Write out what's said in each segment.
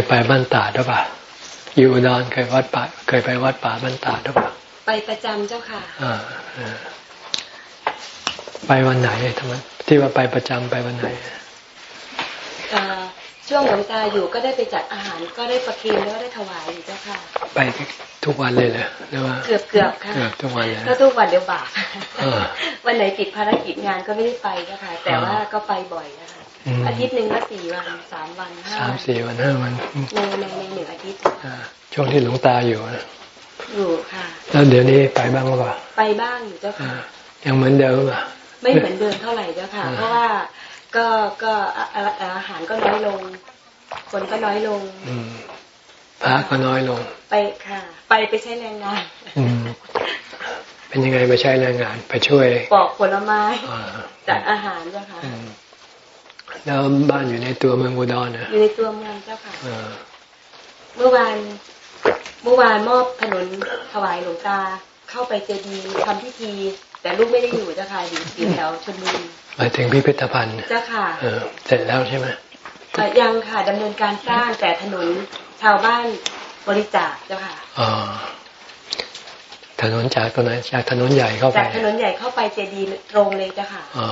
ยไปบ้านตาดหรือเปล่าอยู่อุดรเคยวัดป่าเคยไปวัดป่าบ้านตาดหรือเปล่าไปประจำเจ้าค่ะอ่าอ่าไปวันไหนทำไมที่ว่าไปประจำไปวันไหนเอ่อช่วงหลวงตาอยู่ก็ได้ไปจัดอาหารก็ได้ประเคนแล้วก็ได้ถวายอยู่เจ้าค่ะ ไปทุกวันเลยเหรอหรือว่าเกือบเกือบๆค่ะเกือบทุกวันเลยก็ทุกวันเดียวบาปอ่าวันไหนติดภารกิจงานก็ไม่ได้ไปเจ้าค่ะแต่ว่าก็ไปบ่อยนะคะ อืมอาทิตย์หนึ่งก็สี่วันสามวันห้าสามวันสี่วันห้าวันในในในหนึ่งอาทิตย์อ่าช่วงที่หลวงตาอยู่นะอยู่ค่ะ แล้วเดี๋ยวนี้ไปบ้างหรือเปล่าไปบ้างอยู่เจ้าอ่าค่ะยังเหมือนเดิมอะไม่เหมือนเดิมเท่าไหร่เจ้าค่ะอ่าเพราะว่าก็ก็อ่าอ่าอาหารก็น้อยลง คนก็น้อยลงอืมพระก็น้อยลง ไปค่ะ ไปไปใช้แรงงานอืมเป็นยังไงไปใช้แรงงาน ไปช่วยปอกผลไม้อ่าจัดอาหารเจ้าค่ะอืม แล้วบ้านอยู่ในตัวเมืองอุดรนะอยู่ในตัวเมืองเจ้าค่ะอ่าเมื่อวานเมื่อวานมอบถนนถวายหลวงตาเข้าไปเจดีย์ทำพิธี แต่ลูกไม่ได้อยู่เจ้าค่ะอยู่อยู่แถวชลบุรีหมายถึงพิพิธภัณฑ์เจ้าค่ะเออเสร็จแล้วใช่ไหมเอ่อยังค่ะดำเนินการสร้างแต่ถนนชาวบ้านบริจาคเจ้าค่ะอ๋อถนนจากตรงไหนจากถนนใหญ่เข้าไปจากถนนใหญ่เข้าไปเจดีย์ตรงเลยเจ้าค่ะอ๋อ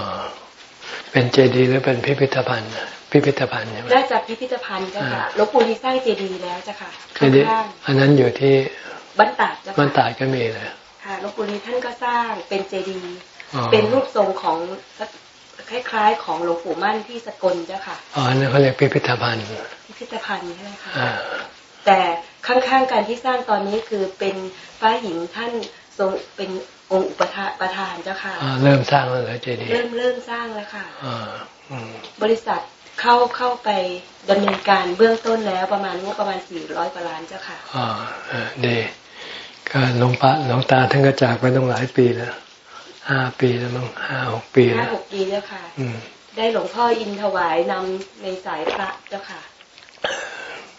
เป็นเจดีย์หรือเป็นพิพิธภัณฑ์ พิพิธภัณฑ์ใช่ไหมน่าจะพิพิธภัณฑ์เจ้าค่ะหลวงปู่ที่สร้างเจดีย์แล้วเจ้าค่ะเจดีย์ข้างอันนั้นอยู่ที่ๆบ้านตาดเจ้าบ้านค่ะตาดก็มีเลยค่ะหลวงปู่ลีท่านก็สร้างเป็นเจดีย์อ๋อเป็นรูปทรงของคล้ายๆ ของหลวงปู่มั่นที่สกลเจ้าค่ะอ๋อนั่นเขาเรียกพิพิธภัณฑ์ พิพิธภัณฑ์ใช่ไหมคะอ่าแต่ข้างๆการที่สร้างตอนนี้คือเป็นฟ้าหญิงท่านทรงเป็น องค์อุปถาประธานเจ้าค่ะอ่าเริ่มสร้างแล้วเหรอเจดีย์เริ่มเริ่มสร้างแล้วค่ะอ่าอืมบริษัทเข้าเข้าไปดำเนินการเบื้องต้นแล้วประมาณงบประมาณ400กว่าล้านเจ้าค่ะอ่าเออดีก็หลวงปะหลวงตาท่านก็จากไปต้องหลายปีแล้วห้าปีแล้วมั้งห้าหกปีห้าแล้วหกปีแล้วค่ะอืมได้หลวงพ่ออินถวายนำในสายพระเจ้าค่ะ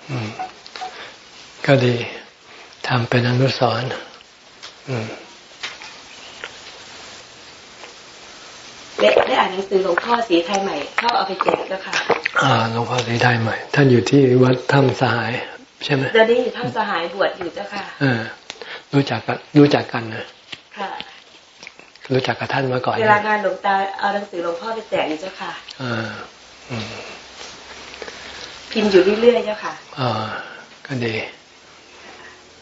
อืมก็ดีทำเป็นอนุสรณ์อืม และ ได้อ่านหนังสือหลวงพ่อสีไทยใหม่เข้าเอาไปแจกเจ้าค่ะอ่าหลวงพ่อสีไทยใหม่ ท่านอยู่ที่วัดถ้ำสหาย ใช่ไหมเดี๋ยวนี้อยู่ท่ามสหายบวชอยู่เจ้าค่ะเออรู้จักกันรู้จักกันนะค่ะ รู้จักกับท่านมาก่อนเวลางานหลวงตาเอาหนังสือหลวงพ่อไปแจกอยู่เจ้าค่ะอ่าอืมพิมพ์อยู่เรื่อยๆเจ้าค่ะอ่าก็ดี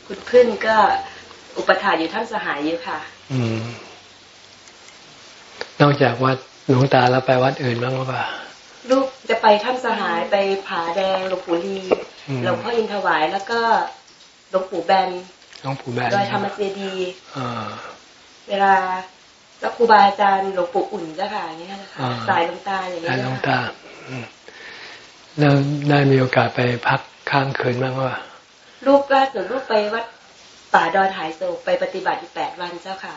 คุณพึ่งก็อุปถาอยู่ท่ามสหายอยู่ค่ะ อืม นอกจากวัดหลวงตาแล้วไปวัดอื่นบ้างหรือเปล่าลูกจะไปท่ามสหายไปผาแดงหลวงปู่ลีอืมหลวงพ่ออินถวายแล้วก็หลวงปู่แบนหลวงปู่แบนดอยธรรมเจดีย์อ่าเวลาแล้วครูบาอาจารย์หลวงปู่อุ่นเจ้าค่ะอย่างเงี้ยนะคะอ่าสายหลวงตาอย่างแบเงี้นยหลวงนะคะตาอืมแล้วได้มีโอกาสไปพักค้างคืนบ้างว่าลูกล่าสุดลูกไปวัดป่าดอนหายโศกไปปฏิบัติอยู่แปดวันเจ้าค่ะ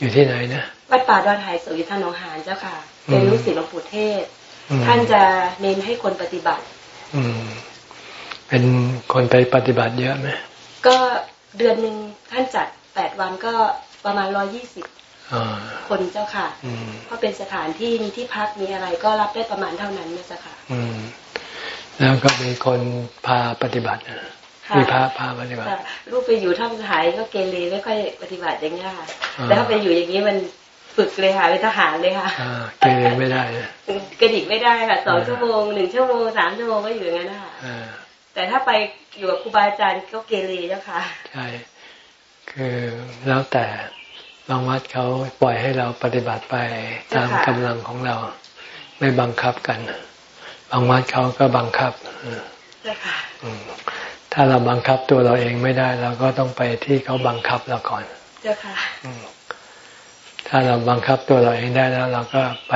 อ่าอยู่ที่ไหนนะวัดป่าดอนหายโศกอยู่ท่านหนองหานเจ้าค่ะเป็นอืมลูกศิษย์หลวงปู่เทศอืมท่านจะเน้นให้คนปฏิบัติ อืม เป็นคนไปปฏิบัติเยอะไหมก็เดือนหนึ่งท่านจัดแปดวันก็ประมาณร้อยี่สิบอ่าคนเจ้าค่ะอืมเพราะเป็นสถานที่มีที่พักมีอะไรก็รับได้ประมาณเท่านั้นนะเจ้าค่ะ อืม แล้วก็มีคนพาปฏิบัตินะค่ะ มีพระพาปฏิบัติค่ะลูกไปอยู่ถ้ำสหายก็เกเรไม่ค่อยปฏิบัติอย่างเงี้ยค่ะอ่าแต่ถ้าไปอยู่อย่างนี้มันฝึกเลยค่ะเป็นทหารเลยค่ะอ่าเกเรไม่ได้นะกระดิกไม่ได้ค่ะสองอ่าชั่วโมงหนึ่งชั่วโมงสามชั่วโมงก็อยู่อย่างนั้นนะคะอ่าแต่ถ้าไปอยู่กับครูบาอาจารย์ก็เกเรเจ้าค่ะใช่คือแล้วแต่บางวัดเขาปล่อยให้เราปฏิบัติไปตามเจ้าค่ะกำลังของเรา ไม่บังคับกัน บางวัดเขาก็บังคับ อืมเจ้าค่ะอืมถ้าเราบังคับตัวเราเองไม่ได้ เราก็ต้องไปที่เขาบังคับเราก่อนเจ้าค่ะอืมถ้าเราบังคับตัวเราเองได้แล้ว เราก็ไป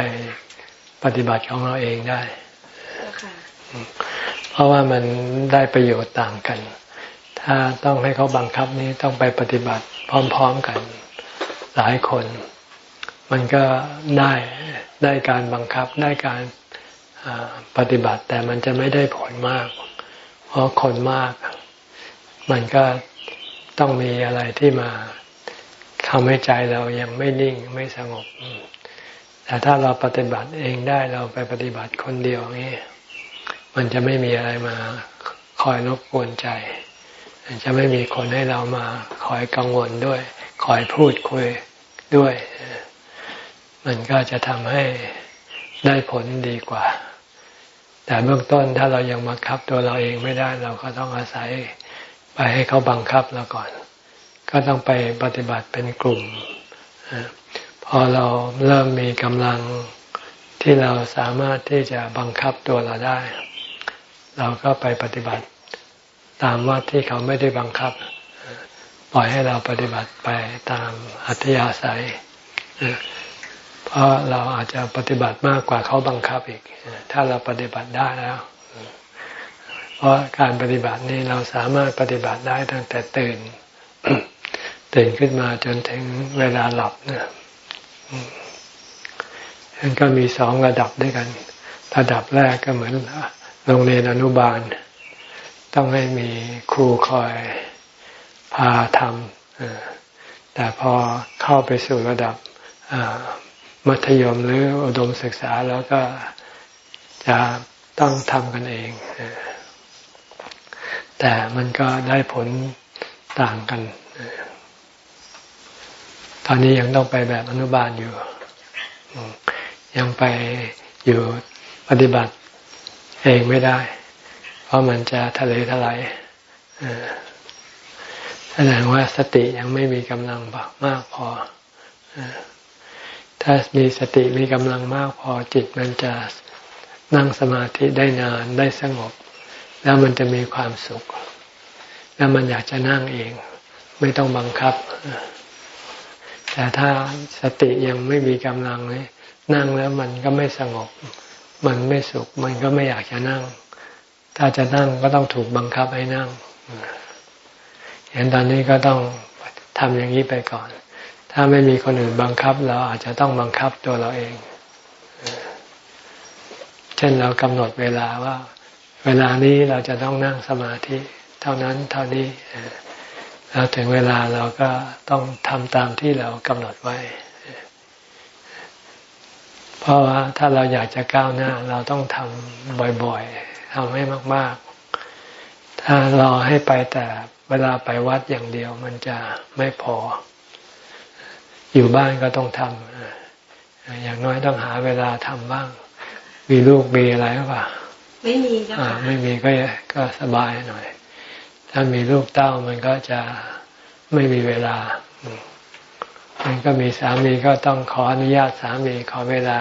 ปฏิบัติของเราเองได้เจ้าค่ะเพราะว่ามันได้ประโยชน์ต่างกัน ถ้าต้องให้เขาบังคับนี้ต้องไปปฏิบัติพร้อมๆกัน หลายคน มันก็ได้ได้การบังคับได้การอ่าปฏิบัติแต่มันจะไม่ได้ผลมาก เพราะคนมาก มันก็ต้องมีอะไรที่มาทำให้ใจเรายังไม่นิ่งไม่สงบ แต่ถ้าเราปฏิบัติเองได้เราไปปฏิบัติคนเดียวนี่มันจะไม่มีอะไรมาคอยรบกวนใจ จะไม่มีคนให้เรามาคอยกังวลด้วย คอยพูดคุยด้วย มันก็จะทำให้ได้ผลดีกว่า แต่เบื้องต้นถ้าเรายังบังคับตัวเราเองไม่ได้ เราก็ต้องอาศัยไปให้เขาบังคับเราก่อน ก็ต้องไปปฏิบัติเป็นกลุ่ม พอเราเริ่มมีกำลังที่เราสามารถที่จะบังคับตัวเราได้ เราก็ไปปฏิบัติตามวัดที่เขาไม่ได้บังคับ ปล่อยให้เราปฏิบัติไปตามอัธยาศัย เพราะเราอาจจะปฏิบัติมากกว่าเขาบังคับอีก ถ้าเราปฏิบัติได้แล้ว เพราะการปฏิบัตินี้เราสามารถปฏิบัติได้ตั้งแต่ตื่น ตื่นขึ้นมาจนถึงเวลาหลับเนี่ยมันก็มีสองระดับด้วยกัน ระดับแรกก็เหมือนโรงเรียนอนุบาล ต้องให้มีครูคอยพาทำแต่พอเข้าไปสู่ระดับ มัธยมหรืออุดมศึกษาแล้วก็จะต้องทำกันเอง แต่มันก็ได้ผลต่างกัน ตอนนี้ยังต้องไปแบบอนุบาลอยู่ ยังไปอยู่ปฏิบัติเองไม่ได้ เพราะมันจะทะเลทลายแสดงว่าสติยังไม่มีกำลังมากพอ ถ้ามีสติมีกำลังมากพอจิตมันจะนั่งสมาธิได้นานได้สงบ แล้วมันจะมีความสุข แล้วมันอยากจะนั่งเอง ไม่ต้องบังคับ แต่ถ้าสติยังไม่มีกำลังเลยนั่งแล้วมันก็ไม่สงบ มันไม่สุข มันก็ไม่อยากจะนั่ง ถ้าจะนั่งก็ต้องถูกบังคับให้นั่งเห็นตอนนี้ก็ต้องทำอย่างนี้ไปก่อน ถ้าไม่มีคนอื่นบังคับ เราอาจจะต้องบังคับตัวเราเอง เช่นเรากำหนดเวลาว่า เวลานี้เราจะต้องนั่งสมาธิ เท่านั้นเท่านี้แล้วถึงเวลาเราก็ต้องทำตามที่เรากำหนดไว้ เพราะว่าถ้าเราอยากจะก้าวหน้า เราต้องทำบ่อยๆทำให้มาก ๆ ถ้ารอให้ไปแต่เวลาไปวัดอย่างเดียวมันจะไม่พอ อยู่บ้านก็ต้องทำอย่างน้อยต้องหาเวลาทำบ้าง มีลูกมีอะไรหรือเปล่าไม่มีจ้ะไม่มีก็ก็สบายหน่อย ถ้ามีลูกเต้ามันก็จะไม่มีเวลา มันก็มีสามีก็ต้องขออนุญาตสามีขอเวลา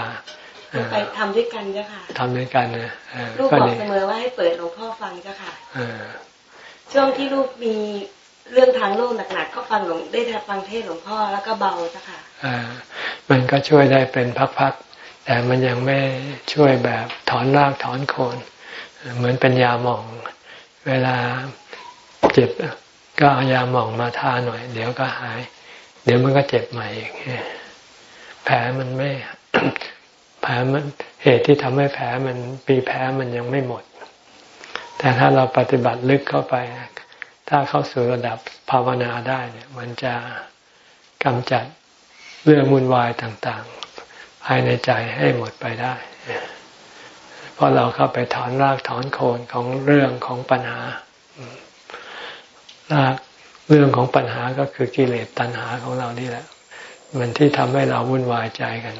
ไปทำด้วยกันเจ้าค่ะทำด้วยกันนะลูกบอกเสมอว่าให้เปิดหลวงพ่อฟังเจ้าค่ะช่วงที่ลูกมี เรื่องทางโลกหนักๆก็ฟังหลวงได้ฟังเทศหลวงพ่อแล้วก็เบาจ้าค่ะอ่ามันก็ช่วยได้เป็นพักๆแต่มันยังไม่ช่วยแบบถอนรากถอนโคนเหมือนเป็นยาหม่อง เวลาเจ็บก็เอายาหม่องมาทาหน่อย เดี๋ยวก็หาย เดี๋ยวมันก็เจ็บใหม่อีกแผลมันไม่แผลมันเหตุที่ทำให้แผลมันปีแผลมันยังไม่หมด แต่ถ้าเราปฏิบัติลึกเข้าไป ถ้าเข้าสู่ระดับภาวนาได้เนี่ย มันจะกำจัดเรื่องมุนวายต่างๆ ภายในใจให้หมดไปได้เพราะเราเข้าไปถอนรากถอนโคนของเรื่องของปัญหารากเรื่องของปัญหาก็คือกิเลสตัณหาของเรานี่แหละ มันที่ทำให้เราวุ่นวายใจกัน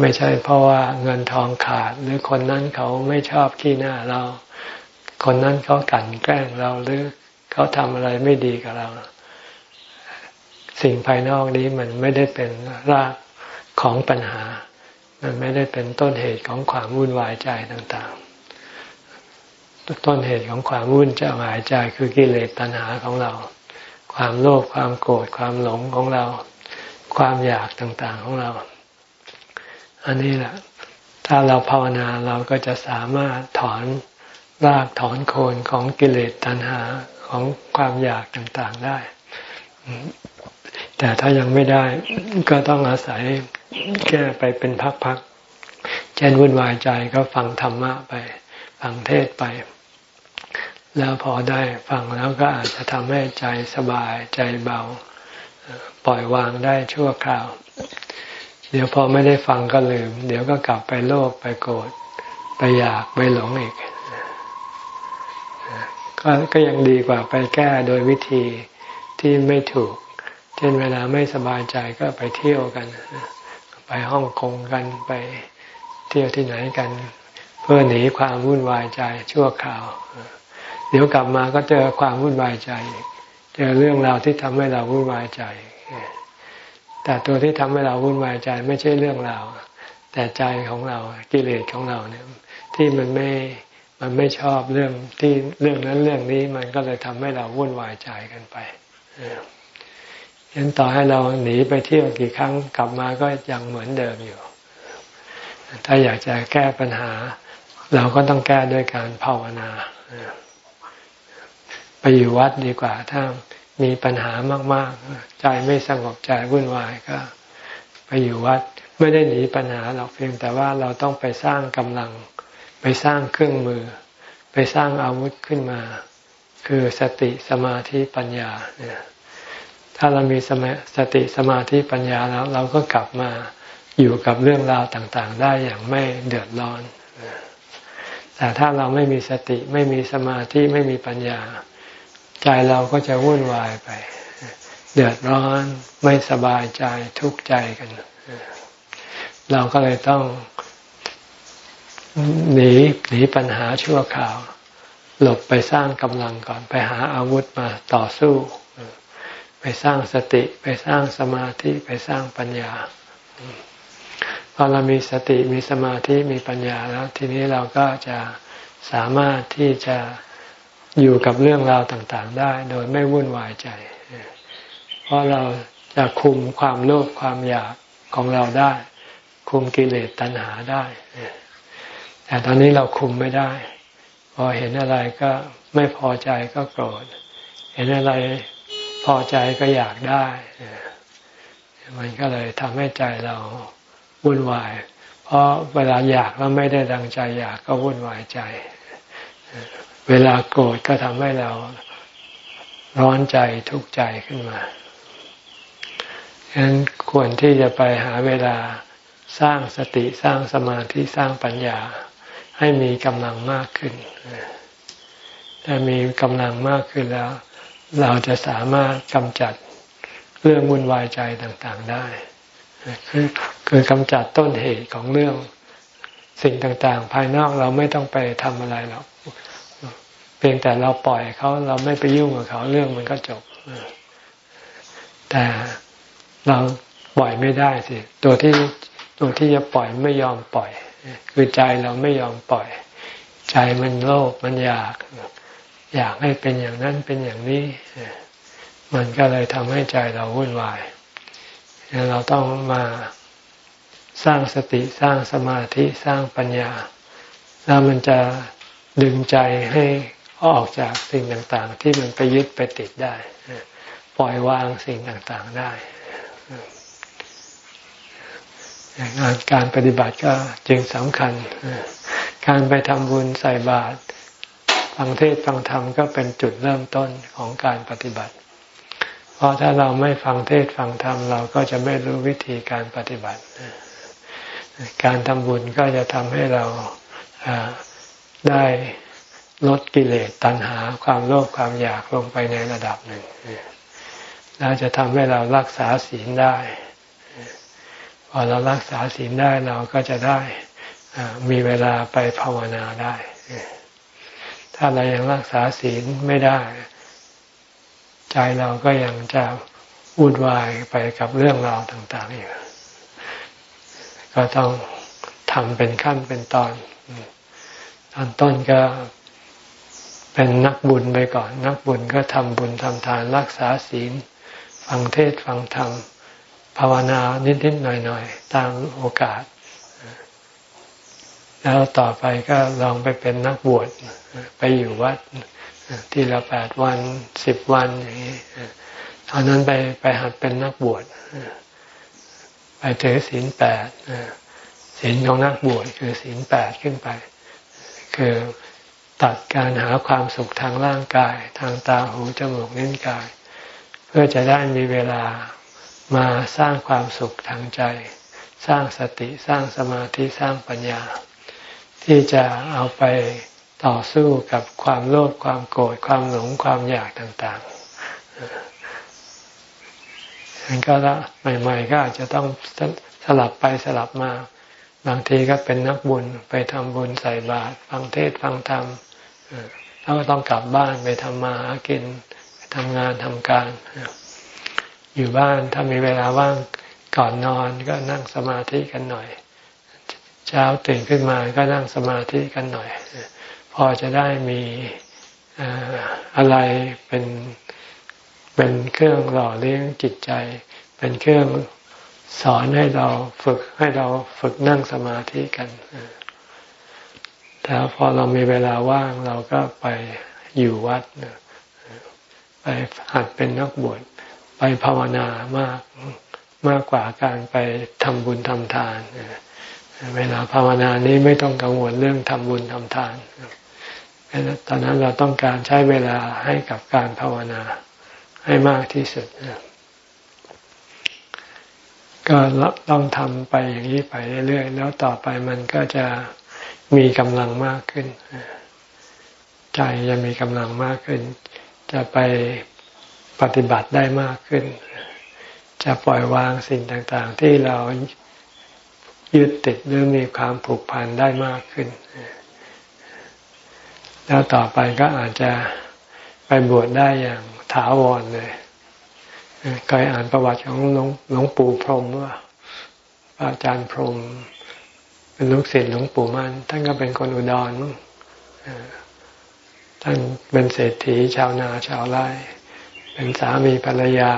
ไม่ใช่เพราะว่าเงินทองขาด หรือคนนั้นเขาไม่ชอบขี้หน้าเรา คนนั้นเขากันแกล้งเราหรือ เขาทำอะไรไม่ดีกับเรา สิ่งภายนอกนี้มันไม่ได้เป็นรากของปัญหา มันไม่ได้เป็นต้นเหตุของความวุ่นวายใจต่างๆ ต้นเหตุของความวุ่นวายใจคือกิเลสตัณหาของเรา ความโลภความโกรธความหลงของเรา ความอยากต่างๆของเรา อันนี้แหละถ้าเราภาวนาเราก็จะสามารถถอนรากถอนโคนของกิเลสตัณหา ของความอยากต่างๆได้ แต่ถ้ายังไม่ได้ก็ต้องอาศัยแก้ไปเป็นพักๆ เช่นวุ่นวายใจก็ฟังธรรมะไป ฟังเทศไป แล้วพอได้ฟังแล้วก็อาจจะทำให้ใจสบายใจเบา ปล่อยวางได้ชั่วคราว เดี๋ยวพอไม่ได้ฟังก็ลืม เดี๋ยวก็กลับไปโลภไปโกรธไปอยากไปหลงอีก ก็ก็ยังดีกว่าไปแก้โดยวิธีที่ไม่ถูก เช่นเวลาไม่สบายใจก็ไปเที่ยวกัน ไปฮ่องกงกันไปเที่ยวที่ไหนกัน เพื่อหนีความวุ่นวายใจชั่วคราว เดี๋ยวกลับมาก็เจอความวุ่นวายใจ เจอเรื่องราวที่ทำให้เราวุ่นวายใจ แต่ตัวที่ทำให้เราวุ่นวายใจไม่ใช่เรื่องราวแต่ใจของเรากิเลสของเราเนี่ยที่มันไม่ มันไม่ชอบเรื่องที่เรื่องนั้นเรื่องนี้มันก็เลยทำให้เราวุ่นวายใจกันไปยันต่อให้เราหนีไปเที่ยวกี่ครั้งกลับมาก็ยังเหมือนเดิมอยู่ ถ้าอยากจะแก้ปัญหา เราก็ต้องแก้ด้วยการภาวนาไปอยู่วัดดีกว่า ถ้ามีปัญหามาก ๆ ใจไม่สงบใจวุ่นวายก็ ไปอยู่วัด ไม่ได้หนีปัญหาหรอกเพียงแต่ว่าเราต้องไปสร้างกำลัง ไปสร้างเครื่องมือ ไปสร้างอาวุธขึ้นมา คือสติสมาธิปัญญาเนี่ยถ้าเรามีสมาสติสมาธิปัญญาแล้ว เราก็กลับมาอยู่กับเรื่องราวต่างๆ ได้อย่างไม่เดือดร้อน แต่ถ้าเราไม่มีสติไม่มีสมาธิไม่มีปัญญา ใจเราก็จะวุ่นวายไป เดือดร้อนไม่สบายใจทุกข์ใจกัน เราก็เลยต้อง หนีหนีปัญหาชั่วคราว หลบไปสร้างกำลังก่อน ไปหาอาวุธมาต่อสู้ ไปสร้างสติ ไปสร้างสมาธิไปสร้างปัญญาพอเรามีสติมีสมาธิมีปัญญาแล้ว ทีนี้เราก็จะสามารถที่จะอยู่กับเรื่องราวต่างๆ ได้ โดยไม่วุ่นวายใจ เพราะเราจะคุมความโลภความอยากของเราได้ คุมกิเลสตัณหาได้ แต่ตอนนี้เราคุมไม่ได้ พอเห็นอะไรก็ไม่พอใจก็โกรธ เห็นอะไรพอใจก็อยากได้ มันก็เลยทำให้ใจเราวุ่นวาย เพราะเวลาอยากแล้วไม่ได้ดังใจอยากก็วุ่นวายใจ เวลาโกรธก็ทำให้เราร้อนใจทุกข์ใจขึ้นมาฉะนั้นควรที่จะไปหาเวลาสร้างสติสร้างสมาธิสร้างปัญญา ให้มีกำลังมากขึ้น ถ้ามีกำลังมากขึ้นแล้ว เราจะสามารถกำจัดเรื่องวุ่นวายใจต่างๆได้ คือคือกำจัดต้นเหตุของเรื่องสิ่งต่างๆ ภายนอกเราไม่ต้องไปทำอะไรหรอกเพียงแต่เราปล่อยเขาเราไม่ไปยุ่งกับเขาเรื่องมันก็จบ แต่เราปล่อยไม่ได้สิ ตัวที่ตัวที่จะปล่อยไม่ยอมปล่อย คือใจเราไม่ยอมปล่อย ใจมันโลภมันอยาก อยากให้เป็นอย่างนั้นเป็นอย่างนี้ มันก็เลยทำให้ใจเราวุ่นวายเราต้องมาสร้างสติสร้างสมาธิสร้างปัญญา แล้วมันจะดึงใจให้ออกจากสิ่งต่างๆ ที่มันไปยึดไปติดได้ ปล่อยวางสิ่งต่างๆได้งาน การปฏิบัติก็จึงสำคัญ การไปทำบุญใส่บาตรฟังเทศฟังธรรมก็เป็นจุดเริ่มต้นของการปฏิบัติ เพราะถ้าเราไม่ฟังเทศฟังธรรมเราก็จะไม่รู้วิธีการปฏิบัติ การทำบุญก็จะทำให้เราได้ลดกิเลสตัณหาความโลภความอยากลงไปในระดับหนึ่งแล้วจะทำให้เรารักษาศีลได้ พอเรารักษาศีลได้เราก็จะได้มีเวลาไปภาวนาได้ ถ้าเรายังรักษาศีลไม่ได้ ใจเราก็ยังจะวุ่นวายไปกับเรื่องราวต่างๆอยู่ก็ต้องทำเป็นขั้นเป็นตอนตอนต้นก็เป็นนักบุญไปก่อน นักบุญก็ทำบุญทำทานรักษาศีล ฟังเทศฟังธรรม ภาวนานิดๆหน่อยๆตามโอกาส แล้วต่อไปก็ลองไปเป็นนักบวชไปอยู่วัดทีละแปดวันสิบวันอย่างนี้ตอนนั้นไปไปหัดเป็นนักบวชไปถือศีลแปดศีลของนักบวชคือศีลแปดขึ้นไป คือตัดการหาความสุขทางร่างกาย ทางตาหูจมูกนิ้วกาย เพื่อจะได้มีเวลา มาสร้างความสุขทางใจ สร้างสติสร้างสมาธิสร้างปัญญา ที่จะเอาไปต่อสู้กับความโลภความโกรธความหลงความอยากต่างๆมันก็ละใหม่ ๆ ก็อาจจะต้องสลับไปสลับมา บางทีก็เป็นนักบุญไปทำบุญใส่บาตรฟังเทศฟังธรรมแล้วก็ต้องกลับบ้านไปทำมาหากินทำงานทำการ อยู่บ้านถ้ามีเวลาว่างก่อนนอนก็นั่งสมาธิกันหน่อย เช้าตื่นขึ้นมาก็นั่งสมาธิกันหน่อย พอจะได้มีอะไรเป็นเป็นเครื่องหล่อเลี้ยงจิตใจ เป็นเครื่องสอนให้เราฝึกให้เราฝึกนั่งสมาธิกันแต่พอเรามีเวลาว่างเราก็ไปอยู่วัดไปหัดเป็นนักบวช ไปภาวนามากมากกว่าการไปทำบุญทำทาน เวลาภาวนานี้ไม่ต้องกังวลเรื่องทำบุญทำทานตอนนั้นเราต้องการใช้เวลาให้กับการภาวนาให้มากที่สุด ก็ต้องทำไปอย่างนี้ไปเรื่อยๆ แล้วต่อไปมันก็จะมีกำลังมากขึ้น ใจจะมีกำลังมากขึ้น จะไป ปฏิบัติได้มากขึ้น จะปล่อยวางสิ่งต่างๆ ที่เรายึดติดหรือมีความผูกพันได้มากขึ้น แล้วต่อไปก็อาจจะไปบวชได้อย่างถาวรเลยเคยอ่านประวัติของหลวงงปู่พรหมว่าอาจารย์พรหมเป็นลูกศิษย์หลวงปู่มันท่านก็เป็นคนอุดรท่านเป็นเศรษฐีชาวนาชาวไร่ เป็นสามีภรรยา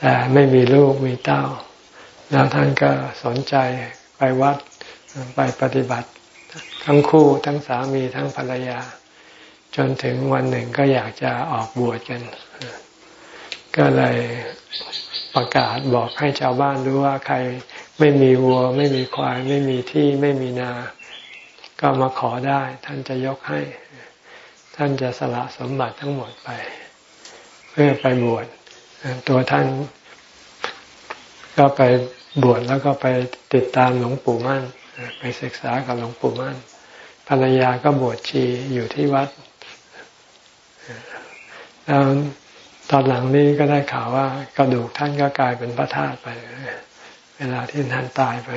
แต่ไม่มีลูกมีเต้า แล้วท่านก็สนใจไปวัดไปปฏิบัติ ทั้งคู่ทั้งสามีทั้งภรรยา จนถึงวันหนึ่งก็อยากจะออกบวชกัน ก็เลยประกาศบอกให้ชาวบ้านรู้ว่าใครไม่มีวัว ไม่มีควาย ไม่มีที่ไม่มีนา ก็มาขอได้ ท่านจะยกให้ ท่านจะสละสมบัติทั้งหมดไป พื่อไปบวชตัวท่าน ก็ไปบวชแล้วก็ไปติดตามหลวงปู่มั่น ไปศึกษากับหลวงปู่มั่น ภรรยาก็บวชชีอยู่ที่วัดแล้วตอนหลังนี้ก็ได้ข่าวว่ากระดูกท่านก็กลายเป็นพระธาตุไป เวลาที่ท่านตายไป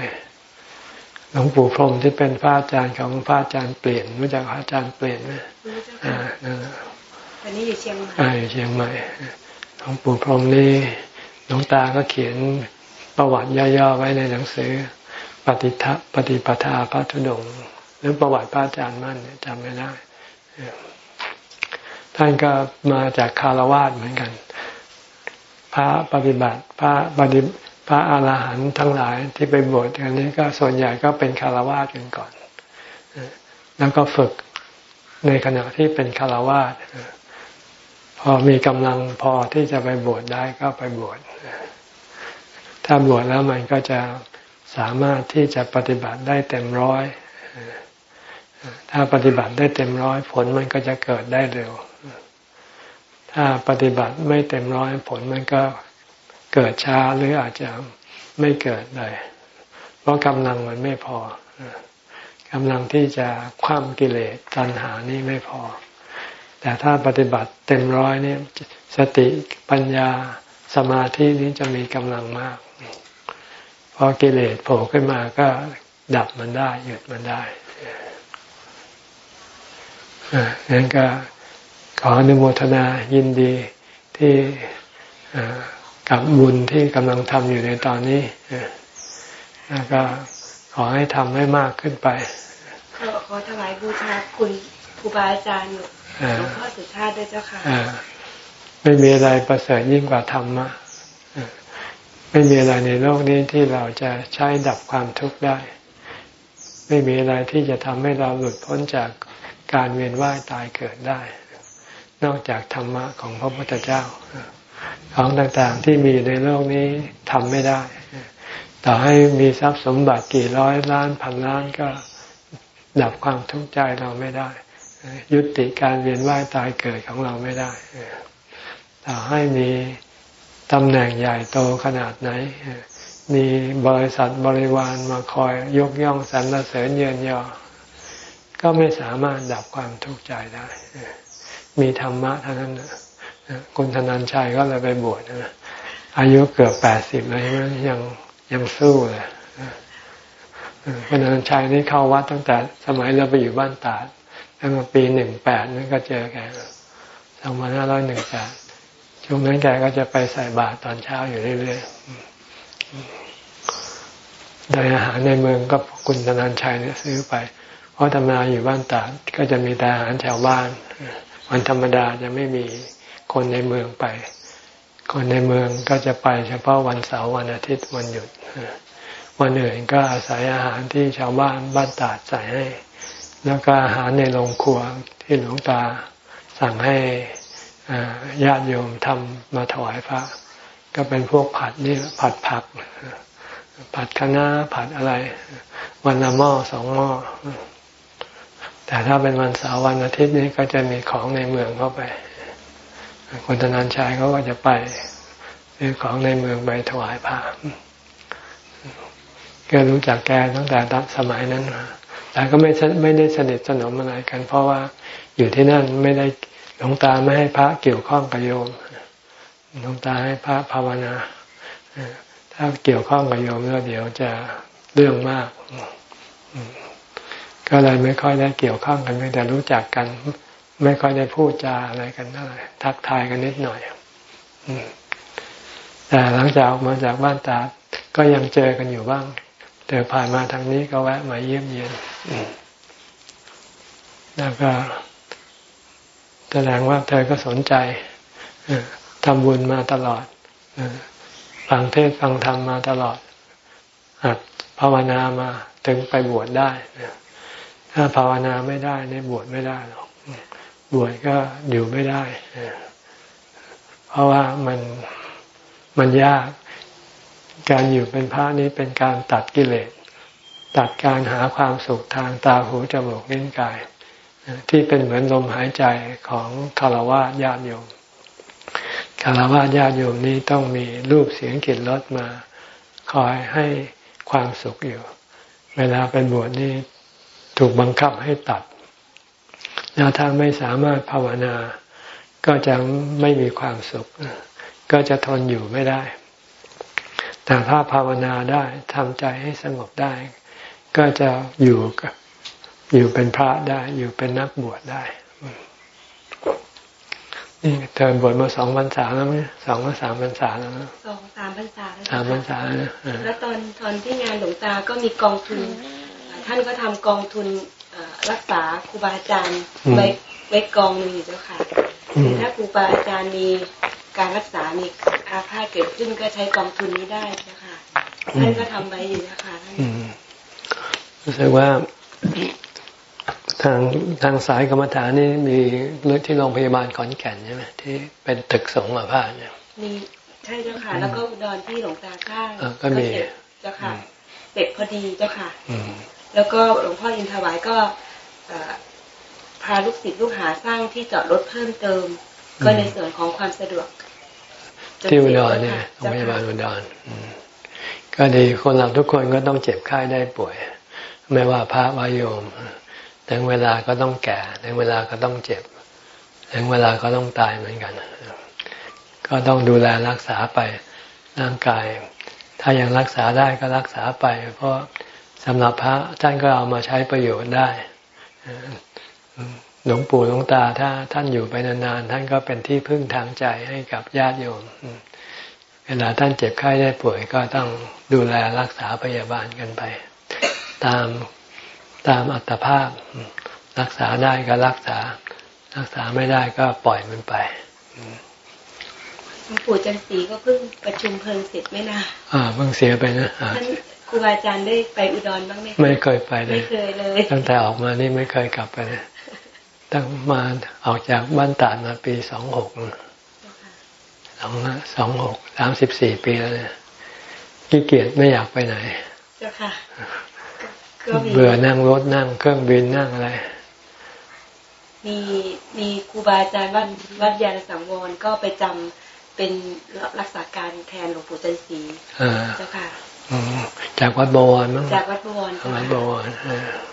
หลวงปู่พรมที่เป็นพระอาจารย์ของพระอาจารย์เปลี่ยนรู้จักพระอาจารย์เปลี่ยนไหมอ่า อันนี้อยู่เชียงใหม่อ่าอยู่เชียงใหม่หลวงปู่พรมนี่หลวงตาก็เขียนประวัติย่อๆไว้ในหนังสือ ปฏิทะปฏิปทาพระธุดงค์หรือประวัติพระอาจารย์มั่นจำไม่ได้ท่านก็มาจากคารวาสเหมือนกัน พระปฏิบัติ พระปฏิพระอาหารหันต์ทั้งหลายที่ไปบวชกันนี้ก็ส่วนใหญ่ก็เป็นคารวาสกันก่อน แล้วก็ฝึกในขณะที่เป็นคารวาส พอมีกำลังพอที่จะไปบวชได้ก็ไปบวชถ้าบวชแล้วมันก็จะสามารถที่จะปฏิบัติได้เต็มร้อยถ้าปฏิบัติได้เต็มร้อยผลมันก็จะเกิดได้เร็ว ถ้าปฏิบัติไม่เต็มร้อยผลมันก็เกิดช้าหรืออาจจะไม่เกิดเลย เพราะกำลังมันไม่พอกำลังที่จะคว่ำกิเลสตัณหานี่ไม่พอ แต่ถ้าปฏิบัติเต็มร้อยนี่สติปัญญาสมาธินี้จะมีกำลังมากพอกิเลสโผล่ขึ้นมาก็ดับมันได้ หยุดมันได้อ่านั้นก็ขออนุโมทนายินดีที่กับบุญที่กำลังทำอยู่ในตอนนี้แล้วก็ขอให้ทำให้มากขึ้นไป ขอถวายบูชาคุณครูบาอาจารย์ หลวงพ่อสุชาติด้วยเจ้าค่ะไม่มีอะไรประเสริฐยิ่งกว่าธรรมะไม่มีอะไรในโลกนี้ที่เราจะใช้ดับความทุกข์ได้ ไม่มีอะไรที่จะทำให้เราหลุดพ้นจากการเวียนว่ายตายเกิดได้ นอกจากธรรมะของพระพุทธเจ้า ของต่างๆที่มีในโลกนี้ทำไม่ได้ ต่อให้มีทรัพย์สมบัติกี่ร้อยล้านพันล้านก็ดับความทุกข์ใจเราไม่ได้ ยุติการเวียนว่ายตายเกิดของเราไม่ได้ต่อให้มีตำแหน่งใหญ่โตขนาดไหน มีบริษัทบริวารมาคอยยกย่องสรรเสริญเยินยอ ก็ไม่สามารถดับความทุกข์ใจได้ มีธรรมะเท่านั้นคุณธนันชัยก็เลยไปบวชนะอายุเกือบแปดสิบเลยยังยังสู้เลยคุณธนันชัยนี่เข้าวัดตั้งแต่สมัยเราไปอยู่บ้านตาด ตั้งแต่ปีหนึ่งแปดนั่นก็เจอแกสองพันห้าร้อยหนึ่งแปดช่วงนั้นแกก็จะไปใส่บาตรตอนเช้าอยู่เรื่อยๆได้อาหารในเมืองก็คุณธนันชัยเนี่ยซื้อไป เพราะทำงานอยู่บ้านตาดก็จะมีแต่อาหารแถวบ้าน วันธรรมดาจะไม่มีคนในเมืองไป คนในเมืองก็จะไปเฉพาะวันเสาร์วันอาทิตย์วันหยุดวันอื่นก็อาศัยอาหารที่ชาวบ้านบ้านตาดใส่ให้ แล้วก็อาหารในโรงครัวที่หลวงตาสั่งให้ญาติโยมทำมาถวายพระ ก็เป็นพวกผัดนี่ผัดผัก ผัดคะน้าผัดอะไร วันละหม้อสองหม้อ แต่ถ้าเป็นวันเสาร์วันอาทิตย์นี้ก็จะมีของในเมืองเข้าไปคนธนันชัยเขาก็จะไปซื้อของในเมืองไปถวายพระก็รู้จักแกตั้งแต่สมัยนั้นมา แต่ก็ไม่ไม่ได้สนิทสนมอะไรกัน เพราะว่าอยู่ที่นั่นไม่ได้หลวงตาไม่ให้พระเกี่ยวข้องกับโยมหลวงตาให้พระภาวนาถ้าเกี่ยวข้องกับโยมแล้วเดี๋ยวจะเรื่องมาก ก็เลยไม่ค่อยได้เกี่ยวข้องกันแต่รู้จักกัน ไม่ค่อยได้พูดจาอะไรกันเท่าไหร่ทักทายกันนิดหน่อยแต่หลังจากออกมาจากบ้านตาก็ยังเจอกันอยู่บ้าง อผ่านมาทางนี้ก็แวะมาเยี่ยมเยียนแล้วก็แสดงว่าเธอก็สนใจทำบุญมาตลอดฟังเทศฟังธรรมมาตลอดหัดภาวนามาถึงไปบวชได้ถ้าภาวนาไม่ได้ในบวชไม่ได้หรอกบวชก็อยู่ไม่ได้เพราะว่ามันมันยาก การอยู่เป็นพระนี้เป็นการตัดกิเลส ตัดการหาความสุขทางตาหูจมูกลิ้นกาย ที่เป็นเหมือนลมหายใจของคารวะญาติโยมคารวะญาติโยมนี้ต้องมีรูปเสียงกลิ่นรสมาคอยให้ความสุขอยู่ เวลาเป็นบวชนี่ถูกบังคับให้ตัด แล้วถ้าไม่สามารถภาวนา ก็จะไม่มีความสุข ก็จะทนอยู่ไม่ได้ แต่ถ้าภาวนาได้ทำใจให้สงบได้ ก็จะอยู่กับอยู่เป็นพระได้ อยู่เป็นนักบวชได้ นี่เธอบวชมาสองพรรษาแล้วไหมสองรือสามพรรษาแล้วสองสามพรรษาสามพรรษาแล้วตอนตอนที่งานหลวงตาก็มีกองทุน ท่านก็ทำกองทุนรักษาครูบาอาจารย์ไว้ไว้กองหนึ่งอยู่เจ้าค่ะ ถ้าครูบาอาจารย์มีการรักษามีอาภาษเกิดขึ้นก็ใช้กองทุนนี้ได้เจ้าค่ะท่านก็ทำไว้อยู่นะคะท่านรู้สึกว่าทางทางสายกรรมฐานนี่มีรถที่โรงพยาบาลขอนแก่นใช่ไหมที่เป็นตึกสงฆ์อาพาธเนี่ยมีใช่เจ้าค่ะ แล้วก็อุดรที่หลวงตาข้างก็มีเจ้าค่ะเด็กพอดีเจ้าค่ะแล้วก็หลวงพ่ออินทวายก็ พาลูกศิษย์ลูกหาสร้างที่จอดรถเพิ่มเติม ก็ในส่วนของความสะดวก ที่อุดรเนี่ยโรงพยาบาลอุดรก็ดีคนเราทุกคนก็ต้องเจ็บไข้ได้ป่วย ไม่ว่าพระวายโยมถึงเวลาก็ต้องแก่ถึงเวลาก็ต้องเจ็บถึงเวลาก็ต้องตายเหมือนกัน ก็ต้องดูแลรักษาไปร่างกาย ถ้ายังรักษาได้ก็รักษาไป เพราะสำหรับพระท่านก็เอามาใช้ประโยชน์ได้ หลวงปู่หลวงตาถ้าท่านอยู่ไปนานๆท่านก็เป็นที่พึ่งทางใจให้กับญาติโยม เวลาท่านเจ็บไข้ได้ป่วยก็ต้องดูแลรักษาพยาบาลกันไป ตามตามอัตภาพ รักษาได้ก็รักษา รักษาไม่ได้ก็ปล่อยมันไปหลวงปู่จันสีก็เพิ่งประชุมเพลิงเสร็จไม่นานอ่าเพิ่งเสียไปนะท่านครูบาอาจารย์ได้ไปอุดรบ้างไหมไม่เคยไปเลยไม่เคยเลย ตั้งแต่ออกมานี่ไม่เคยกลับไปเลย ตั้งมาออกจากบ้านตาดมาปีสองหกสองสองหกสามสิบสี่ปีแล้วเนี่ยขี้เกียจไม่อยากไปไหนเจ้าค่ะเบื่อนั่งรถนั่งเครื่องบินนั่งอะไรมีมีครูบาอาจารย์วัดวัดยานสังวรก็ไปจำเป็นรักษาการแทนหลวงปู่จันทรีเจ้าค่ะจากวัดบวรมั้งจากวัดบวรวัดบวรพ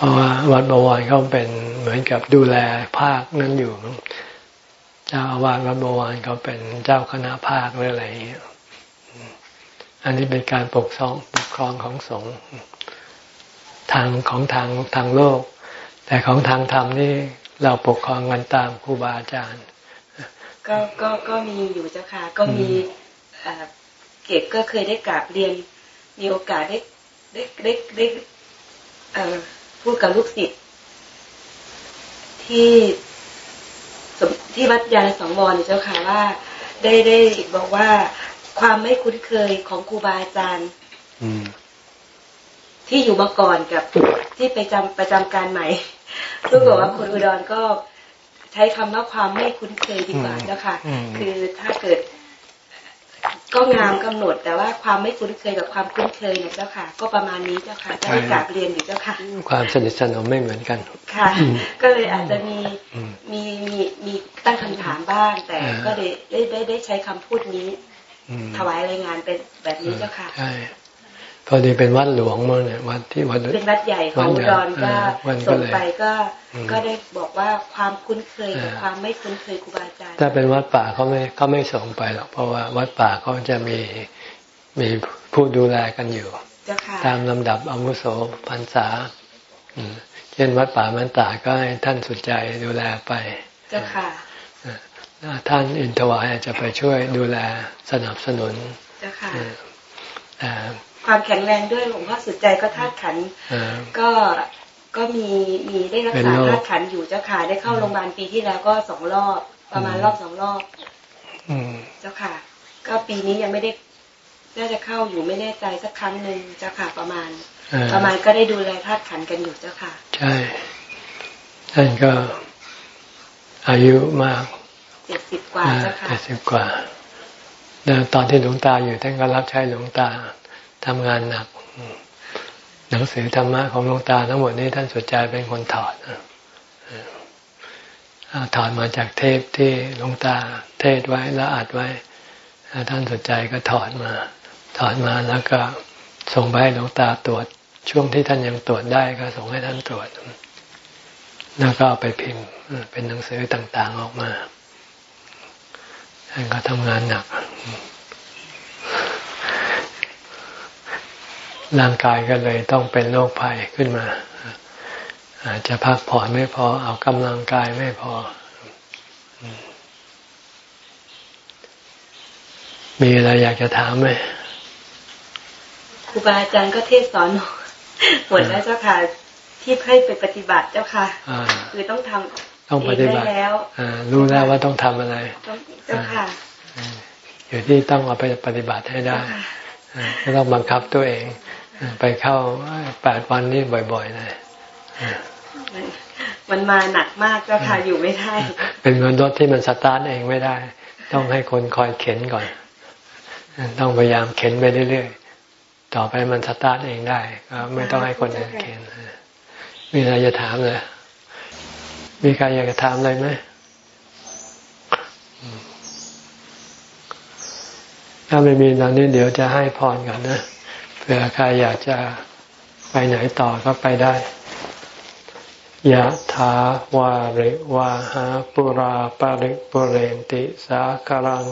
เพราะว่าวัดบวรเขาเป็นเหมือนกับดูแลภาคนั้นอยู่ เจ้าอาวาสวัดบวรเขาเป็นเจ้าคณะภาคหรืออะไรอย่างเงี้ยอันนี้เป็นการปกครองปกครองของสงฆ์ทางของทางทางโลก แต่ของทางธรรมนี่เราปกครองกันตามครูบาอาจารย์ ก็ก็ก็มีอยู่เจ้าค่ะก็มีเก็บก็เคยได้กราบเรียนมีโอกาสได้ได้ได้ได้ พูดกับลูกศิษย์ที่ที่วัดยาณสังวรเจ้าค่ะว่า ได้ได้บอกว่าความไม่คุ้นเคยของครูบาอาจารย์ที่อยู่มาก่อนกับที่ไปจำประจำการใหม่ลูกบอกว่าคนอุดรก็ใช้คำว่าความไม่คุ้นเคยดีกว่าเจ้าค่ะ คือถ้าเกิด ก็งามกำหนดแต่ว่าความไม่คุ้นเคยกับความคุ้นเคยเนี่ยเจ้าค่ะ ก็ประมาณนี้เจ้าค่ะจะได้กราบเรียนอยู่เจ้าค่ะ ความสนิทสนมไม่เหมือนกันค่ะ ก็เลยอาจจะมีมีมีมีตั้งคำถามบ้าง แต่ก็ได้ได้ได้ได้ใช้คำพูดนี้ ถวายรายงานเป็นแบบนี้เจ้าค่ะใช่ พอดีเป็นวัดหลวงมั้งเนี่ยวัดที่วัดเป็นวัดใหญ่ของอุดรก็ส่งไปก็ก็ได้บอกว่าความคุ้นเคยกับความไม่คุ้นเคยครูบาอาจารย์ถ้าเป็นวัดป่าเขาไม่เขาไม่ส่งไปหรอกเพราะว่าวัดป่าเขาจะมีมีผู้ดูแลกันอยู่ ตามลำดับอาวุโสพรรษาเช่นวัดป่ามันตาก็ให้ท่านสุดใจดูแลไปเจ้าค่ะท่านอินทวายจะไปช่วยดูแลสนับสนุนเจ้าค่ะ ความแข็งแรงด้วยหลวงพ่อสุดใจก็ธาตุขันก็ก็มีมีได้รักษาธาตุขันอยู่เจ้าค่ะได้เข้าโรงพยาบาลปีที่แล้วก็สองรอบ ประมาณรอบสองรอบเจ้าค่ะ ก็ปีนี้ยังไม่ได้น่าจะเข้าอยู่ไม่แน่ใจสักครั้งหนึ่งเจ้าค่ะประมาณ ประมาณก็ได้ดูแลธาตุขันกันอยู่เจ้าค่ะ ใช่ท่านก็อายุมากเจ็ดสิบกว่าเจ้าค่ะเจ็ดสิบกว่าแล้วตอนที่หลวงตาอยู่ท่านก็รับใช้หลวงตา ทำงานหนัก หนังสือธรรมะของหลวงตาทั้งหมดนี้ท่านสุดใจเป็นคนถอดถอดมาจากเทปที่หลวงตาเทศไว้แล้วอัดไว้ท่านสุดใจก็ถอดมา ถอดมาแล้วก็ส่งไปให้หลวงตาตรวจ ช่วงที่ท่านยังตรวจได้ก็ส่งให้ท่านตรวจแล้วก็ไปพิมพ์เป็นหนังสือต่างๆออกมาท่านก็ทำงานหนัก ร่างกายก็เลยต้องเป็นโรคภัยขึ้นมา อาจจะพักผ่อนไม่พอ เอากำลังกายไม่พอ มีอะไรอยากจะถามไหมครูบาอาจารย์ก็เทศสอนหมดแล้วเจ้าค่ะ ที่ให้ไปปฏิบัติเจ้าค่ะคือต้องทำต้องปฏิบัติแล้วรู้แล้วว่าต้องทำอะไรเจ้าค่ะอยู่ที่ต้องเอาไปปฏิบัติให้ได้ไม่ต้องบังคับตัวเอง ไปเข้าแปดวันนี่บ่อยๆเลยมันมาหนักมากก็ค่ะอยู่ไม่ได้เป็นเหมือนรถที่มันสตาร์ทเองไม่ได้ ต้องให้คนคอยเข็นก่อน ต้องพยายามเข็นไปเรื่อยๆต่อไปมันสตาร์ทเองได้ก็ไม่ต้องให้คนอื่นเข็นมีอะไรจะถามเลยมีใครอยากจะถามอะไรไหมถ้าไม่มีตอนนี้เดี๋ยวจะให้พรก่อนนะ เผื่อใครอยากจะไปไหนต่อก็ไปได้ยะถาวาริวาหาปุราปาริปุเรนติสาคลัง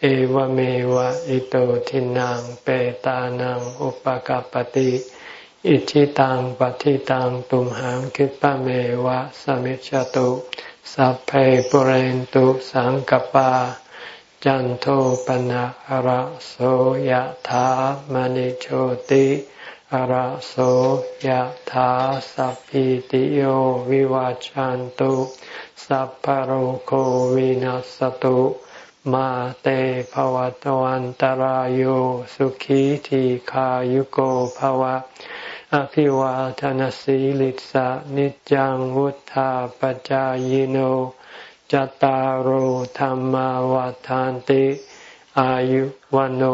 เอวเมวะอิโตทินังเปตานังอุปกปติอิชิตังปฏิตังตุมหังคิปะเมวะสมิจฉตุ สัพเพปุเรนตุสังกปา จันโทปนะระโสยธามณิโชติระโสยธาสัพพิติโยวิวาจันตุสัพพโรโควินัสตุมาเตภวตวันตารโยสุขีทีขายุโกภวะ อภิวาทนสีลิสะนิจังวุธาปจายโน จตารโหธรรมวาทานติ อายุวันโอ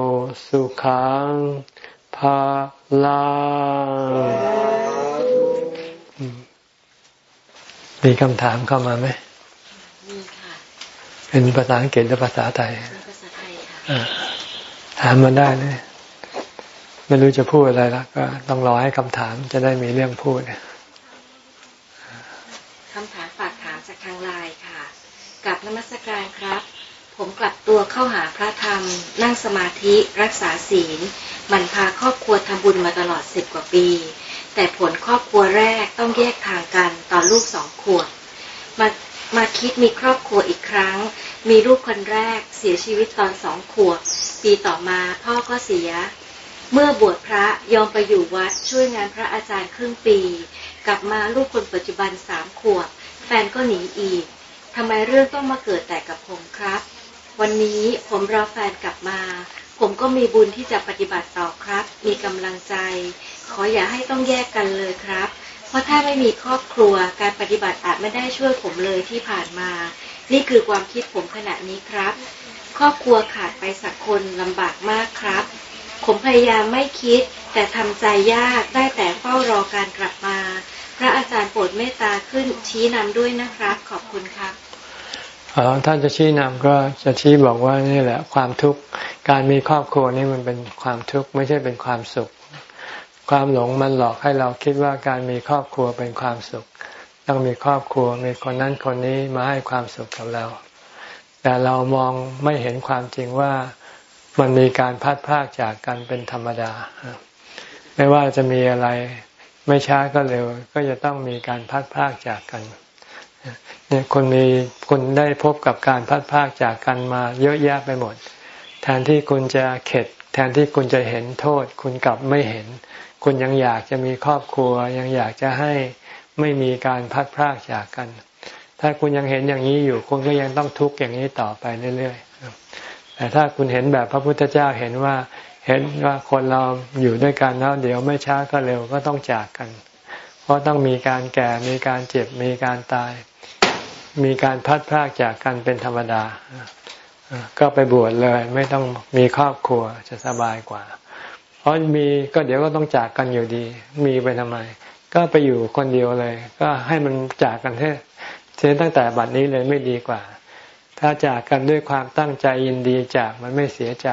สุขังภาลามีคำถามเข้ามาไหม มีค่ะ เป็นภาษาอังกฤษหรือภาษาไทย ภาษาไทยค่ะ ถามมาได้เลย ไม่รู้จะพูดอะไรแล้วก็ต้องรอให้คำถามจะได้มีเรื่องพูด คำถามฝากถามจากทางไลน์ค่ะ กับนมัสการครับ ผมกลับตัวเข้าหาพระธรรม นั่งสมาธิรักษาศีล มันพาครอบครัวทำบุญมาตลอดสิบกว่าปี แต่ผลครอบครัวแรกต้องแยกทางกันตอนลูกสองขวบมามาคิดมีครอบครัวอีกครั้ง มีลูกคนแรกเสียชีวิตตอนสองขวบ ปีต่อมาพ่อก็เสีย เมื่อบวชพระยอมไปอยู่วัดช่วยงานพระอาจารย์ครึ่งปี กลับมาลูกคนปัจจุบันสามขวบ แฟนก็หนีอีก ทำไมเรื่องต้องมาเกิดแต่กับผมครับ วันนี้ผมรอแฟนกลับมา ผมก็มีบุญที่จะปฏิบัติต่อครับ มีกำลังใจ ขออย่าให้ต้องแยกกันเลยครับ เพราะถ้าไม่มีครอบครัวการปฏิบัติอาจไม่ได้ช่วยผมเลยที่ผ่านมา นี่คือความคิดผมขณะนี้ครับ ครอบครัวขาดไปสักคนลำบากมากครับ ผมพยายามไม่คิด แต่ทำใจยากได้แต่เฝ้ารอการกลับมา พระอาจารย์โปรดเมตตาขึ้นชี้นำด้วยนะครับ ขอบคุณครับ ท่านจะชี้นำก็จะชี้บอกว่านี่แหละความทุกข์การมีครอบครัวนี่มันเป็นความทุกข์ไม่ใช่เป็นความสุข ความหลงมันหลอกให้เราคิดว่าการมีครอบครัวเป็นความสุข ต้องมีครอบครัวมีคนนั้นคนนี้มาให้ความสุขกับเรา แต่เรามองไม่เห็นความจริงว่ามันมีการพัดพากจากกันเป็นธรรมดา ไม่ว่าจะมีอะไร ไม่ช้าก็เร็ว ก็จะต้องมีการพัดพากจากกัน เนี่ยคนมีคุณได้พบกับการพัดพากจากกันมาเยอะแยะไปหมด แทนที่คุณจะเข็ด แทนที่คุณจะเห็นโทษ คุณกลับไม่เห็น คุณยังอยากจะมีครอบครัว ยังอยากจะให้ไม่มีการพัดพากจากกัน ถ้าคุณยังเห็นอย่างนี้อยู่ คุณก็ยังต้องทุกข์อย่างนี้ต่อไปเรื่อยๆ แต่ถ้าคุณเห็นแบบพระพุทธเจ้าเห็นว่าเห็นว่าคนเราอยู่ด้วยกันแล้วเดี๋ยวไม่ช้าก็เร็วก็ต้องจากกัน เพราะต้องมีการแก่มีการเจ็บมีการตาย มีการพัดพรากจากกันเป็นธรรมดา ก็ไปบวชเลยไม่ต้องมีครอบครัวจะสบายกว่า เพราะมีก็เดี๋ยวก็ต้องจากกันอยู่ดี มีไปทำไม ก็ไปอยู่คนเดียวเลย ก็ให้มันจากกันเถอะเสียตั้งแต่บัดนี้เลยไม่ดีกว่า ถ้าจากกันด้วยความตั้งใจยินดีจากมันไม่เสียใจ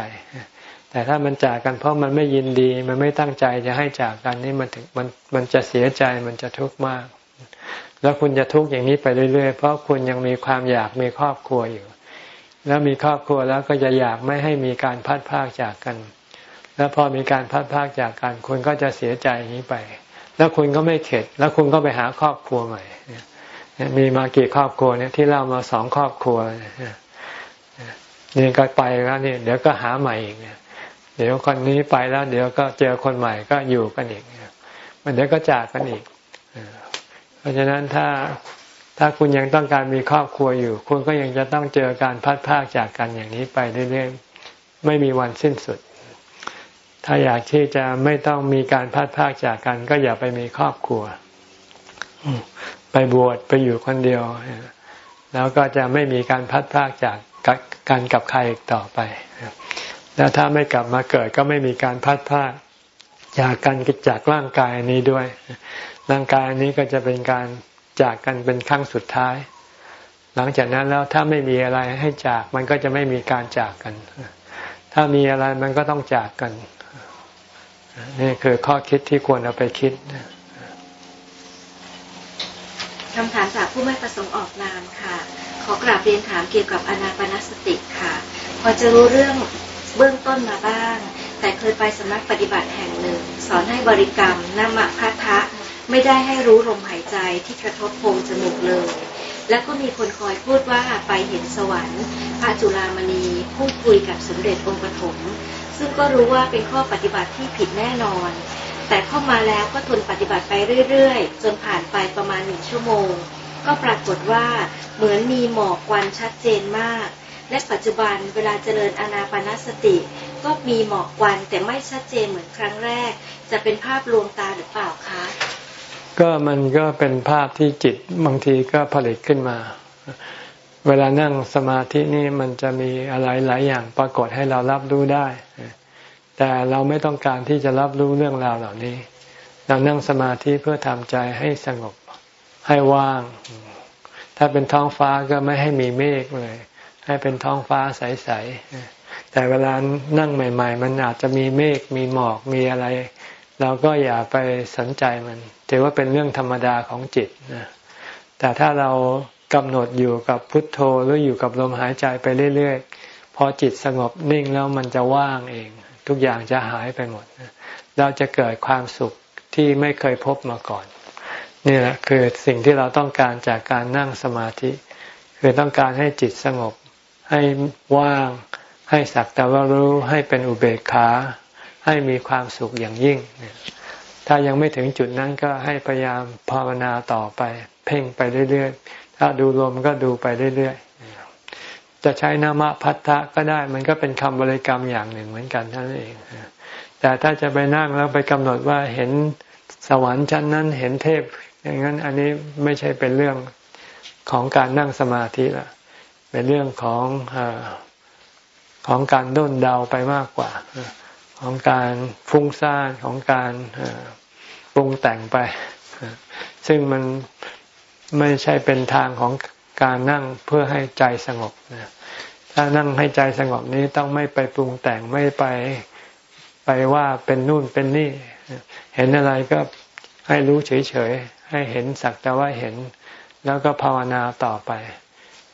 แต่ถ้ามันจากกันเพราะมันไม่ยินดี มันไม่ตั้งใจจะให้จากกันนี่มันถึงมันมันจะเสียใจมันจะทุกข์มาก แล้วคุณจะทุกข์อย่างนี้ไปเรื่อยๆ เพราะคุณยังมีความอยากมีครอบครัวอยู่ แล้วมีครอบครัวแล้วก็จะอยากไม่ให้มีการพัดพากจากกัน แล้วพอมีการพัดพากจากกัน คุณก็จะเสียใจอย่างนี้ไป แล้วคุณก็ไม่เข็ด แล้วคุณก็ไปหาครอบครัวใหม่ มีมากี่ครอบครัวเนี่ยที่เล่ามาสองครอบครัวนี่ก็ไปแล้วนี่เดี๋ยวก็หาใหม่อีกเนี่ยเดี๋ยวคนนี้ไปแล้ว เดี๋ยวก็เจอคนใหม่ก็อยู่กันอีกมันเดี๋ยวก็จากกันอีก เพราะฉะนั้นถ้าถ้าคุณยังต้องการมีครอบครัวอยู่ คุณก็ยังจะต้องเจอการพัดพากจากกันอย่างนี้ไปเรื่อยๆไม่มีวันสิ้นสุด ถ้าอยากที่จะไม่ต้องมีการพัดพากจากกัน ก็อย่าไปมีครอบครัวไปบวชไปอยู่คนเดียว แล้วก็จะไม่มีการพัดพากจากกันกับใครอีกต่อไปแล้วถ้าไม่กลับมาเกิดก็ไม่มีการพัดพากจากกันจากร่างกายนี้ด้วย ร่างกายนี้ก็จะเป็นการจากกันเป็นครั้งสุดท้าย หลังจากนั้นแล้วถ้าไม่มีอะไรให้จากมันก็จะไม่มีการจากกัน ถ้ามีอะไรมันก็ต้องจากกัน นี่คือข้อคิดที่ควรเอาไปคิดคำถามจากผู้ไม่ประสงค์ออกนามค่ะ ขอกราบเรียนถามเกี่ยวกับอนาปนสติค่ะ พอจะรู้เรื่องเบื้องต้นมาบ้าง แต่เคยไปสำนักปฏิบัติแห่งหนึ่ง สอนให้บริกรรมนามะพัทะ ไม่ได้ให้รู้ลมหายใจที่กระทบโพรงจมูกเลย แล้วก็มีคนคอยพูดว่าไปเห็นสวรรค์พระจุลามณีพูดคุยกับสมเด็จองค์ปฐมซึ่งก็รู้ว่าเป็นข้อปฏิบัติที่ผิดแน่นอน แต่เข้ามาแล้วก็ทนปฏิบัติไปเรื่อยๆ จนผ่านไปประมาณหนึ่งชั่วโมง ก็ปรากฏว่าเหมือนมีหมอกควันชัดเจนมาก และปัจจุบันเวลาเจริญอนาปานสติ ก็มีหมอกควันแต่ไม่ชัดเจนเหมือนครั้งแรก จะเป็นภาพลวงตาหรือเปล่าคะ ก็มันก็เป็นภาพที่จิตบางทีก็ผลิตขึ้นมา เวลานั่งสมาธินี่มันจะมีอะไรหลายอย่างปรากฏให้เรารับรู้ได้ แต่เราไม่ต้องการที่จะรับรู้เรื่องราวเหล่านี้ เรานั่งสมาธิเพื่อทำใจให้สงบให้ว่าง ถ้าเป็นท้องฟ้าก็ไม่ให้มีเมฆเลย ให้เป็นท้องฟ้าใสๆแต่เวลานั่งใหม่ ๆ มันอาจจะมีเมฆมีหมอกมีอะไร เราก็อย่าไปสนใจมันถือว่าเป็นเรื่องธรรมดาของจิตนะแต่ถ้าเรากำหนดอยู่กับพุทโธหรืออยู่กับลมหายใจไปเรื่อยๆพอจิตสงบนิ่งแล้วมันจะว่างเอง ทุกอย่างจะหายไปหมดเราจะเกิดความสุขที่ไม่เคยพบมาก่อนนี่แหละคือสิ่งที่เราต้องการจากการนั่งสมาธิ คือต้องการให้จิตสงบ ให้ว่าง ให้สักแต่ว่ารู้ให้เป็นอุเบกขา ให้มีความสุขอย่างยิ่ง ถ้ายังไม่ถึงจุดนั้นก็ให้พยายามภาวนาต่อไป เพ่งไปเรื่อยๆ ถ้าดูลมก็ดูไปเรื่อยๆ จะใช้นามพัทธะก็ได้ มันก็เป็นคำบริกรรมอย่างหนึ่งเหมือนกันท่านเอง แต่ถ้าจะไปนั่งแล้วไปกำหนดว่าเห็นสวรรค์ชั้นนั้นเห็นเทพ อย่างนั้นอันนี้ไม่ใช่เป็นเรื่องของการนั่งสมาธิละเป็นเรื่องของอของการด้นเดาไปมากกว่า ของการฟุ้งซ่านของการปรุงแต่งไป ซึ่งมันไม่ใช่เป็นทางของการนั่งเพื่อให้ใจสงบถ้านั่งให้ใจสงบนี้ต้องไม่ไปปรุงแต่งไม่ไปไปว่าเป็นนู่นเป็นนี่ เห็นอะไรก็ให้รู้เฉยๆ ให้เห็นสักแต่ว่าเห็น แล้วก็ภาวนาต่อไป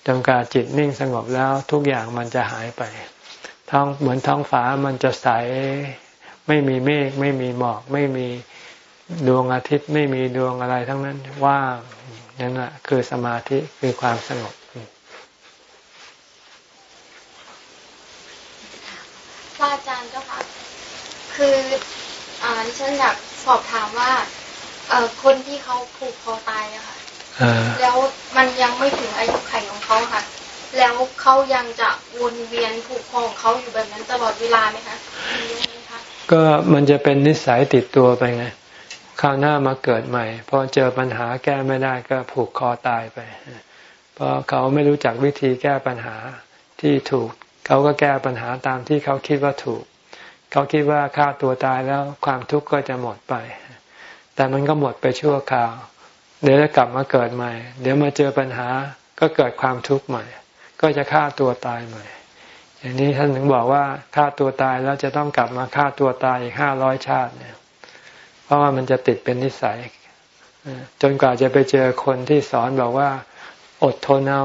จนกว่าจิตนิ่งสงบแล้วทุกอย่างมันจะหายไป ท้องเหมือนท้องฟ้ามันจะใส ไม่มีเมฆไม่มีหมอก ไม่มีดวงอาทิตย์ ไม่มีดวงอะไรทั้งนั้นว่างนั่นแหละคือสมาธิคือความสงบพระอาจารย์เจ้าค่ะคืออ่าดิฉันอยากสอบถามว่าเอ่อคนที่เขาผูกคอตายอะค่ะแล้วมันยังไม่ถึงอายุไขของเขาค่ะ แล้วเขายังจะวนเวียนผูกคอของเขาอยู่แบบนั้นตลอดเวลาไหมคะก็มันจะเป็นนิสัยติดตัวไปไงคราวหน้ามาเกิดใหม่ พอเจอปัญหาแก้ไม่ได้ก็ผูกคอตายไป เพราะเขาไม่รู้จักวิธีแก้ปัญหาที่ถูก เขาก็แก้ปัญหาตามที่เขาคิดว่าถูก เขาคิดว่าฆ่าตัวตายแล้วความทุกข์ก็จะหมดไป แต่มันก็หมดไปชั่วคราว เดี๋ยวจะกลับมาเกิดใหม่ เดี๋ยวมาเจอปัญหาก็เกิดความทุกข์ใหม่ ก็จะฆ่าตัวตายใหม่ อย่างนี้ท่านถึงบอกว่าฆ่าตัวตายแล้วจะต้องกลับมาฆ่าตัวตายอีกห้าร้อยชาติเนี่ย เพราะว่ามันจะติดเป็นนิสัยจนกว่าจะไปเจอคนที่สอนบอกว่า อดทนเอา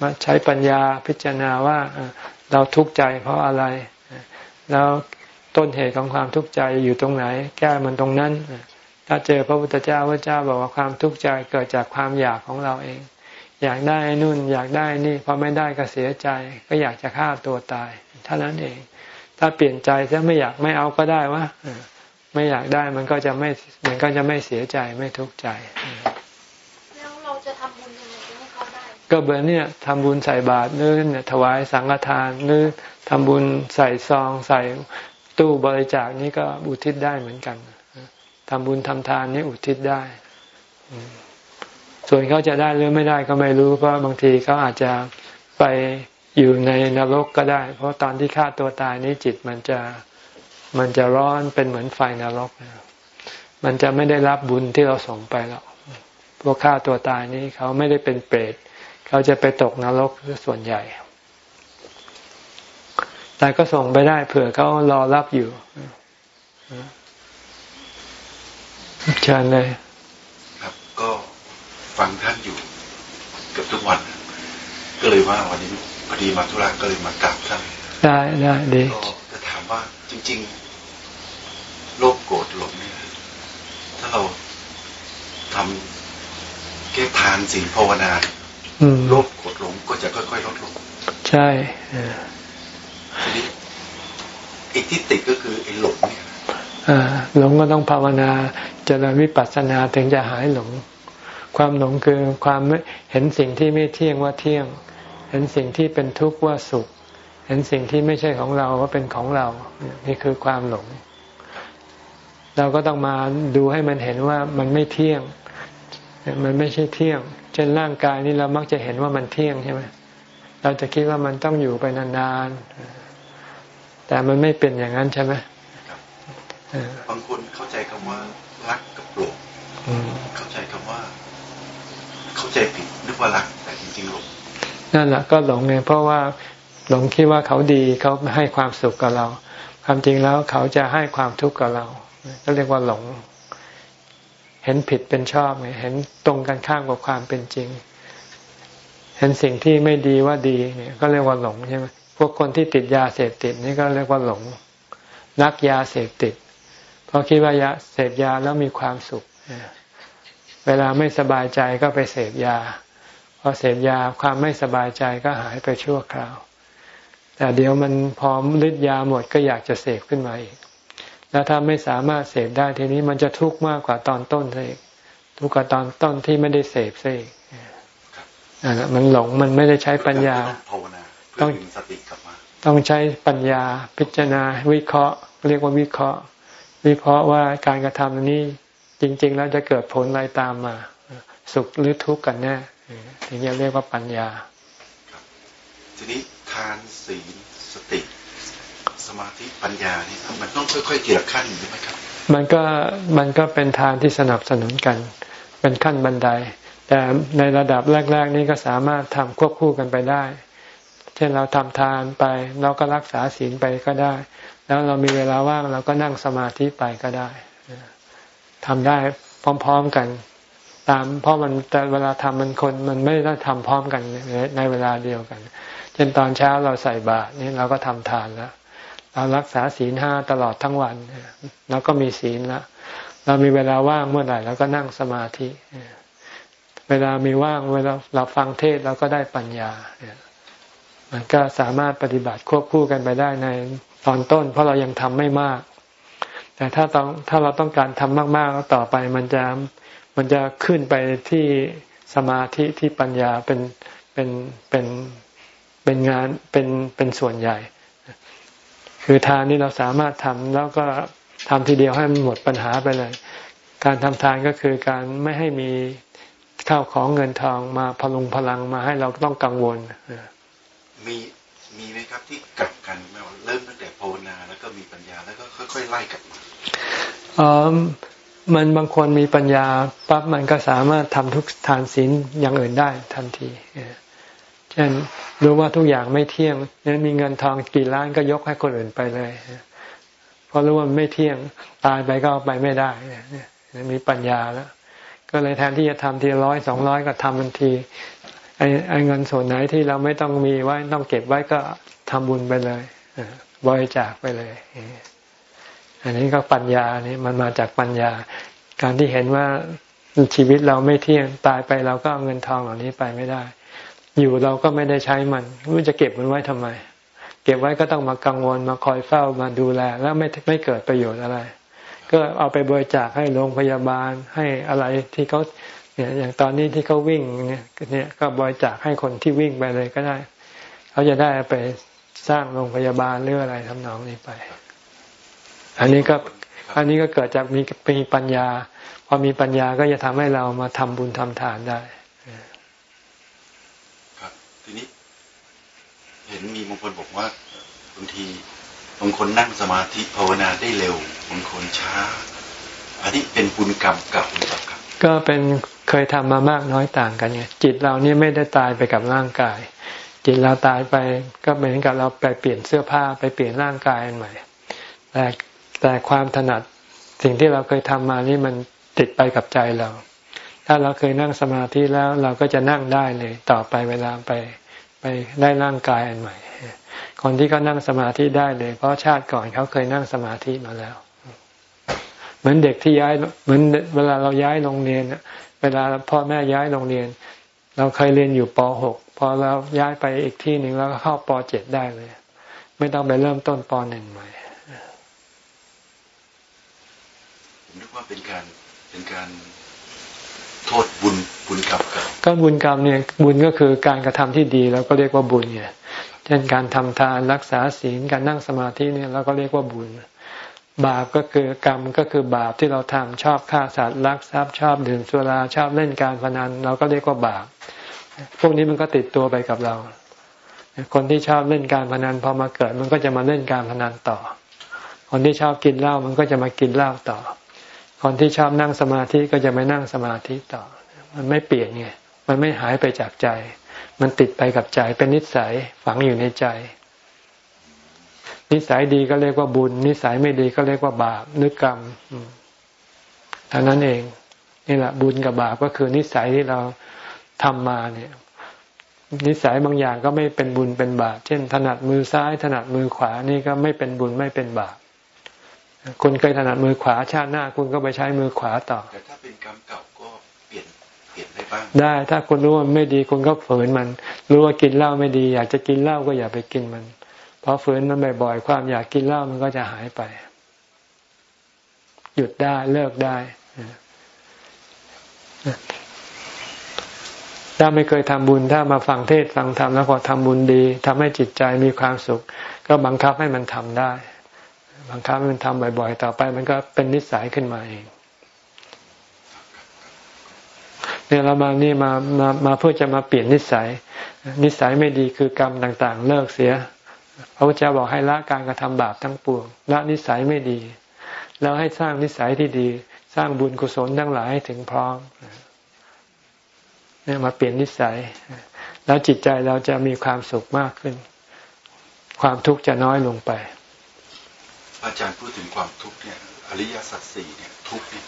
มาใช้ปัญญาพิจารณาว่าเราทุกข์ใจเพราะอะไร แล้วต้นเหตุของความทุกข์ใจอยู่ตรงไหน แก้มันตรงนั้น ถ้าเจอพระพุทธเจ้าพระเจ้าบอกว่าความทุกข์ใจเกิดจากความอยากของเราเอง อยากได้นู่น อยากได้นี่พอไม่ได้ก็เสียใจ ก็อยากจะฆ่าตัวตายเท่านั้นเอง ถ้าเปลี่ยนใจถ้าไม่อยากไม่เอาก็ได้วะไม่อยากได้มันก็จะไม่มันก็จะไม่เสียใจไม่ทุกข์ใจแล้วเราจะทำบุญยังไงให้เขาได้ก็เบอร์เนี่ยทำบุญใส่บาตรหรือเนี่ยถวายสังฆทานหรือทำบุญใส่ซองใส่ตู้บริจาคนี้ก็อุทิศได้เหมือนกันทำบุญทำทานนี่อุทิศได้ ส่วนเขาจะได้หรือไม่ได้ก็ไม่รู้เพราะบางทีเขาอาจจะไปอยู่ในนรกก็ได้ เพราะตอนที่ฆ่าตัวตายนี้จิตมันจะมันจะร้อนเป็นเหมือนไฟนรก มันจะไม่ได้รับบุญที่เราส่งไปหรอกพวกฆ่าตัวตายนี้เขาไม่ได้เป็นเปรตเขาจะไปตกนรกส่วนใหญ่ แต่ก็ส่งไปได้เผื่อเขารอรับอยู่เชิญเลย ครับก็ ฟังท่านอยู่ เกือบทุกวัน ก็เลยว่าวันนี้พอดีมาธุระก็เลยมากราบท่านได้ได้ดีก็จะถามว่าจริง ๆ โลภโกรธหลงเนี่ยถ้าเราทำแก้ทานสิ่งภาวนาโลภโกรธหลงก็จะค่อยๆลดลงใช่อีกที่ติดก็คือไอ้หลงเนี่ยหลงก็ต้องภาวนาเจริญวิปัสสนาถึงจะหายหลง ความหลงคือความเห็นสิ่งที่ไม่เที่ยงว่าเที่ยง เห็นสิ่งที่เป็นทุกข์ว่าสุข เห็นสิ่งที่ไม่ใช่ของเราว่าเป็นของเรา นี่คือความหลง เราก็ต้องมาดูให้มันเห็นว่ามันไม่เที่ยง มันไม่ใช่เที่ยง เช่นร่างกายนี้เรามักจะเห็นว่ามันเที่ยงใช่ไหมเราจะคิดว่ามันต้องอยู่ไปนานๆ แต่มันไม่เป็นอย่างนั้นใช่ไหมบางคนเข้าใจคำว่ารักกับโกรธเข้าใจคำว่า เข้าใจผิดนึกว่ารักแต่จริงๆหลงนั่นแหละก็หลงไงเพราะว่าหลงคิดว่าเขาดีเขาให้ความสุขกับเรา ความจริงแล้วเขาจะให้ความทุกข์กับเรา ก็เรียกว่าหลง เห็นผิดเป็นชอบไงเห็นตรงกันข้ามกับความเป็นจริง เห็นสิ่งที่ไม่ดีว่าดีเนี่ยก็เรียกว่าหลงใช่ไหมพวกคนที่ติดยาเสพติดนี่ก็เรียกว่าหลงนักยาเสพติด เพราะคิดว่ายาเสพยาแล้วมีความสุข เวลาไม่สบายใจก็ไปเสพยาพอเสพยาความไม่สบายใจก็หายไปชั่วคราว แต่เดี๋ยวมันพอฤทธิ์ยาหมดก็อยากจะเสพขึ้นมาอีก แล้วถ้าไม่สามารถเสพได้ทีนี้มันจะทุกข์มากกว่าตอนต้นเลยทุกข์กว่าตอนต้นที่ไม่ได้เสพซะอีกมันหลงมันไม่ได้ใช้ปัญญาต้องสติกลับมาต้องใช้ปัญญาพิจารณาวิเคราะห์ เรียกว่าวิเคราะห์ วิเคราะห์ว่าการกระทำนี้ จริง ๆ แล้วจะเกิดผลอะไรตามมา สุขหรือทุกข์กันแน่ถึงจะเรียกว่าปัญญา ทีนี้ทานศีลสติ สมาธิปัญญานี่มันต้องค่อยๆเกี่ยวขั้นใช่ไหมครับ มันก็มันก็เป็นทางที่สนับสนุนกัน เป็นขั้นบันได แต่ในระดับแรก ๆ นี้ก็สามารถทำควบคู่กันไปได้ เช่นเราทำทานไป เราก็รักษาศีลไปก็ได้ แล้วเรามีเวลาว่างเราก็นั่งสมาธิไปก็ได้ ทำได้พร้อมๆกัน ตามเพราะมันแต่เวลาทำมันคนมันไม่ได้ทำพร้อมกันในเวลาเดียวกัน เช่นตอนเช้าเราใส่บาตรนี่เราก็ทำทานแล้วเรารักษาศีลห้าตลอดทั้งวันเราก็มีศีลล้วเรามีเวลาว่างเมื่อไหร่เราก็นั่งสมาธิ เวลามีว่างเวลาเราฟังเทศเราก็ได้ปัญญามันก็สามารถปฏิบัติควบคู่กันไปได้ในตอนต้น เพราะเรายังทำไม่มาก แต่ถ้าต้องถ้าเราต้องการทำมากๆแล้วต่อไปมันจะมันจะขึ้นไปที่สมาธิที่ปัญญาเป็นเป็นเป็นเป็นงานเป็นเป็นส่วนใหญ่ คือทานนี่เราสามารถทำแล้วก็ทำทีเดียวให้มันหมดปัญหาไปเลย การทำทานก็คือการไม่ให้มีข้าวของเงินทองมาพลุงพลังมาให้เราต้องกังวลมีมีไหมครับที่กลับกันเริ่มตั้งแต่ภาวนาแล้วก็มีปัญญาแล้วก็ค่อยๆไล่กลับมา มันบางคนมีปัญญาปั๊บมันก็สามารถทำทุกทานศีลอย่างอื่นได้ทันทีเช่นรู้ว่าทุกอย่างไม่เที่ยงนั้นมีเงินทองกี่ล้านก็ยกให้คนอื่นไปเลยเพราะรู้ว่าไม่เที่ยงตายไปก็เอาไปไม่ได้มีปัญญาแล้ว ก็เลยแทนที่จะทำทีร้อยสองร้อยก็ทำทันทีไอ้ไอเงินส่วนไหนที่เราไม่ต้องมีไว้ต้องเก็บไว้ก็ทำบุญไปเลยบริจาคไปเลย อันนี้ก็ปัญญานี่มันมาจากปัญญา การที่เห็นว่าชีวิตเราไม่เที่ยงตายไปเราก็เอาเงินทองเหล่านี้ไปไม่ได้ อยู่เราก็ไม่ได้ใช้มันไม่จะเก็บมันไว้ทำไม เก็บไว้ก็ต้องมากังวลมาคอยเฝ้ามาดูแล แล้วไม่ไม่เกิดประโยชน์อะไร ก็เอาไปบริจาคให้โรงพยาบาลให้อะไรที่เขาเนี่ยอย่างตอนนี้ที่เขาวิ่งเนี่ยเนี่ยก็บริจาคให้คนที่วิ่งไปเลยก็ได้ เขาจะได้ไปสร้างโรงพยาบาลหรืออะไรทำนองนี้ไป อันนี้ก็อันนี้ก็เกิดจากมีมีปัญญา พอมีปัญญาก็จะทำให้เรามาทำบุญทำทานได้เห็นมีบางคนบอกว่าบางทีบางคนนั่งสมาธิภาวนาได้เร็วบางคนช้า อันนี้เป็นบุญกรรมเก่าหรือเปล่าครับ ก็เป็นเคยทำมามากน้อยต่างกันไงจิตเรานี่ไม่ได้ตายไปกับร่างกาย จิตเราตายไปก็เหมือนกับเราไปเปลี่ยนเสื้อผ้าไปเปลี่ยนร่างกายใหม่แต่ แต่ความถนัดสิ่งที่เราเคยทำมานี่มันติดไปกับใจเรา ถ้าเราเคยนั่งสมาธิแล้วเราก็จะนั่งได้เลย ต่อไปเวลาไปไปได้ร่างกายอันใหม่ คนที่เขานั่งสมาธิได้เลย เพราะชาติก่อนเขาเคยนั่งสมาธิมาแล้ว เหมือนเด็กที่ย้ายเหมือนเวลาเราย้ายโรงเรียนเวลาพ่อแม่ย้ายโรงเรียน เราเคยเรียนอยู่ป .6 พอเราย้ายไปอีกที่หนึ่งแล้วก็เข้าป .7 ได้เลย ไม่ต้องไปเริ่มต้นป .1 ใหม่ ผมนึกว่าเป็นการเป็นการโทษบุญบุญกรรมก็บุญกรรมเนี่ยบุญก็คือการกระทำที่ดีเราก็เรียกว่าบุญเนี่ยเช่นการทำทานรักษาศีลการนั่งสมาธิเนี่ยเราก็เรียกว่าบุญ บาปก็คือกรรมก็คือบาปที่เราทำชอบฆ่าสัตว์รักทรัพย์ชอบดื่มสุราชอบเล่นการพนันเราก็เรียกว่าบาปพวกนี้มันก็ติดตัวไปกับเรา คนที่ชอบเล่นการพนันพอมาเกิดมันก็จะมาเล่นการพนันต่อ คนที่ชอบกินเหล้ามันก็จะมากินเหล้าต่อ คนที่ชอบนั่งสมาธิก็จะไม่นั่งสมาธิต่อ มันไม่เปลี่ยนไง มันไม่หายไปจากใจ มันติดไปกับใจเป็นนิสัยฝังอยู่ในใจ นิสัยดีก็เรียกว่าบุญ นิสัยไม่ดีก็เรียกว่าบาปนึกกรรมเท่านั้นเอง นี่แหละบุญกับบาปก็คือนิสัยที่เราทำมาเนี่ย นิสัยบางอย่างก็ไม่เป็นบุญเป็นบาป เช่น ถนัดมือซ้าย ถนัดมือขวานี่ก็ไม่เป็นบุญไม่เป็นบาป คุณเคยถนัดมือขวาชาติหน้า คุณก็ไปใช้มือขวาต่อแต่ถ้าเป็นกรรมเก่าก็เปลี่ยนเปลี่ยนได้บ้างได้ ถ้าคุณรู้ว่าไม่ดีคุณก็ฝืนมัน รู้ว่ากินเหล้าไม่ดี อยากจะกินเหล้าก็อย่าไปกินมันพอฝืนมันบ่อยๆความอยากกินเหล้ามันก็จะหายไป หยุดได้เลิกได้ถ้าไม่เคยทำบุญถ้ามาฟังเทศฟังธรรมแล้วพอทำบุญดีทำให้จิตใจมีความสุข ก็บังคับให้มันทำได้ บังคับให้มันทำบ่อย ๆ ต่อไปมันก็เป็นนิสัยขึ้นมาเองเนี่ยเรามานี่มามามาเพื่อจะมาเปลี่ยนนิสัย นิสัยไม่ดีคือกรรมต่าง ๆ เลิกเสียพระพุทธเจ้าบอกให้ละการกระทำบาปทั้งปวงละนิสัยไม่ดี แล้วให้สร้างนิสัยที่ดี สร้างบุญกุศลทั้งหลายให้ถึงพร้อมเนี่ยมาเปลี่ยนนิสัย แล้วจิตใจเราจะมีความสุขมากขึ้น ความทุกข์จะน้อยลงไป อาจารย์พูดถึงความทุกข์เนี่ย อริยสัจสี่เนี่ย ทุกข์เนี่ย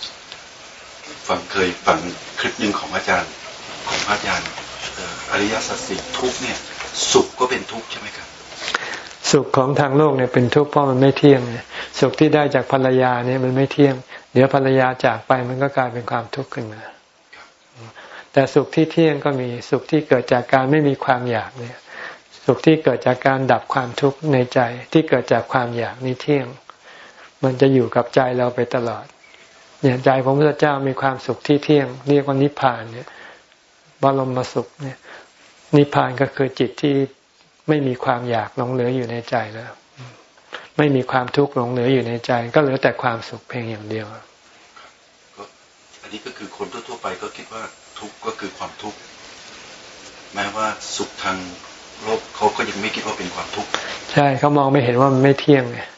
ฟังเคยฟังคลิปหนึ่งของอาจารย์ ของอาจารย์อริยสัจสี่ทุกข์เนี่ย สุขก็เป็นทุกข์ใช่ไหมครับสุขของทางโลกเนี่ยเป็นทุกข์เพราะมันไม่เที่ยงสุขที่ได้จากภรรยาเนี่ยมันไม่เที่ยง เดี๋ยวภรรยาจากไปมันก็กลายเป็นความทุกข์ขึ้นมา แต่สุขที่เที่ยงก็มีสุขที่เกิดจากการไม่มีความอยากเนี่ย สุขที่เกิดจากการดับความทุกข์ในใจที่เกิดจากความอยากนี่เที่ยง มันจะอยู่กับใจเราไปตลอด เนี่ยใจของพระเจ้ามีความสุขที่เที่ยง เรียกว่านิพพานเนี่ยบรมสุขเนี่ย นิพพานก็คือจิตที่ไม่มีความอยากหลงเหลืออยู่ในใจแล้ว ไม่มีความทุกข์หลงเหลืออยู่ในใจ ก็เหลือแต่ความสุขเพียงอย่างเดียวก็อันนี้ก็คือคนทั่วไปก็คิดว่าทุกข์ก็คือความทุกข์แม้ว่าสุขทางโลกเขาก็ยังไม่คิดว่าเป็นความทุกข์ใช่เขามองไม่เห็นว่ามันไม่เที่ยงไงไม่เที่ยง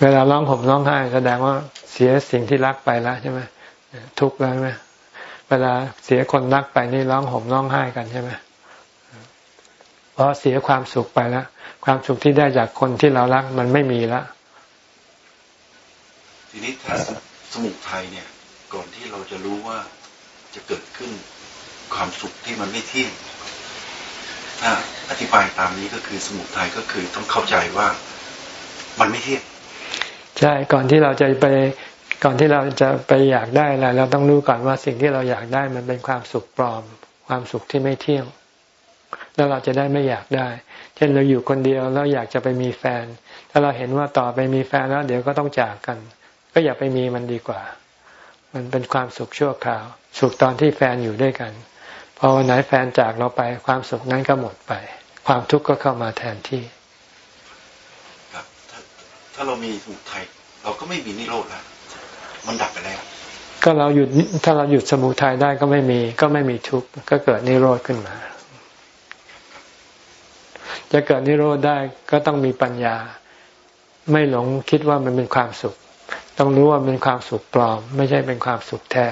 เวลาร้องห่มร้องไห้แสดงว่าเสียสิ่งที่รักไปแล้วใช่ไหมทุกข์แล้วใช่ไหมเวลาเสียคนรักไปนี่ร้องห่มร้องไห้กันใช่ไหมเพราะเสียความสุขไปแล้ว ความสุขที่ได้จากคนที่เรารักมันไม่มีแล้วทีนี้ถ้าสมุทัยเนี่ย ก่อนที่เราจะรู้ว่าจะเกิดขึ้นความสุขที่มันไม่เที่ยงถ้าอธิบายตามนี้ก็คือสมุทัยก็คือต้องเข้าใจว่า มันไม่เที่ยงใช่ก่อนที่เราจะไปก่อนที่เราจะไปอยากได้อะไรเราต้องรู้ก่อนว่าสิ่งที่เราอยากได้มันเป็นความสุขปลอม ความสุขที่ไม่เที่ยง แล้วเราจะได้ไม่อยากได้ เช่นเราอยู่คนเดียวแล้วอยากจะไปมีแฟน ถ้าเราเห็นว่าต่อไปมีแฟนแล้ว เดี๋ยวก็ต้องจากกัน ก็อย่าไปมีมันดีกว่า มันเป็นความสุขชั่วคราว สุขตอนที่แฟนอยู่ด้วยกันพอวันไหนแฟนจากเราไป ความสุขนั้นก็หมดไป ความทุกข์ก็เข้ามาแทนที่ ถ้าเรามีสมุทัยเราก็ไม่มีนิโรธแล้วมันดับไปแล้วก็เราหยุดถ้าเราหยุดสมุทัยได้ก็ไม่มีก็ไม่มีทุกข์ก็เกิดนิโรธขึ้นมา จะเกิดนิโรธได้ก็ต้องมีปัญญา ไม่หลงคิดว่ามันเป็นความสุข ต้องรู้ว่าเป็นความสุขปลอม ไม่ใช่เป็นความสุขแท้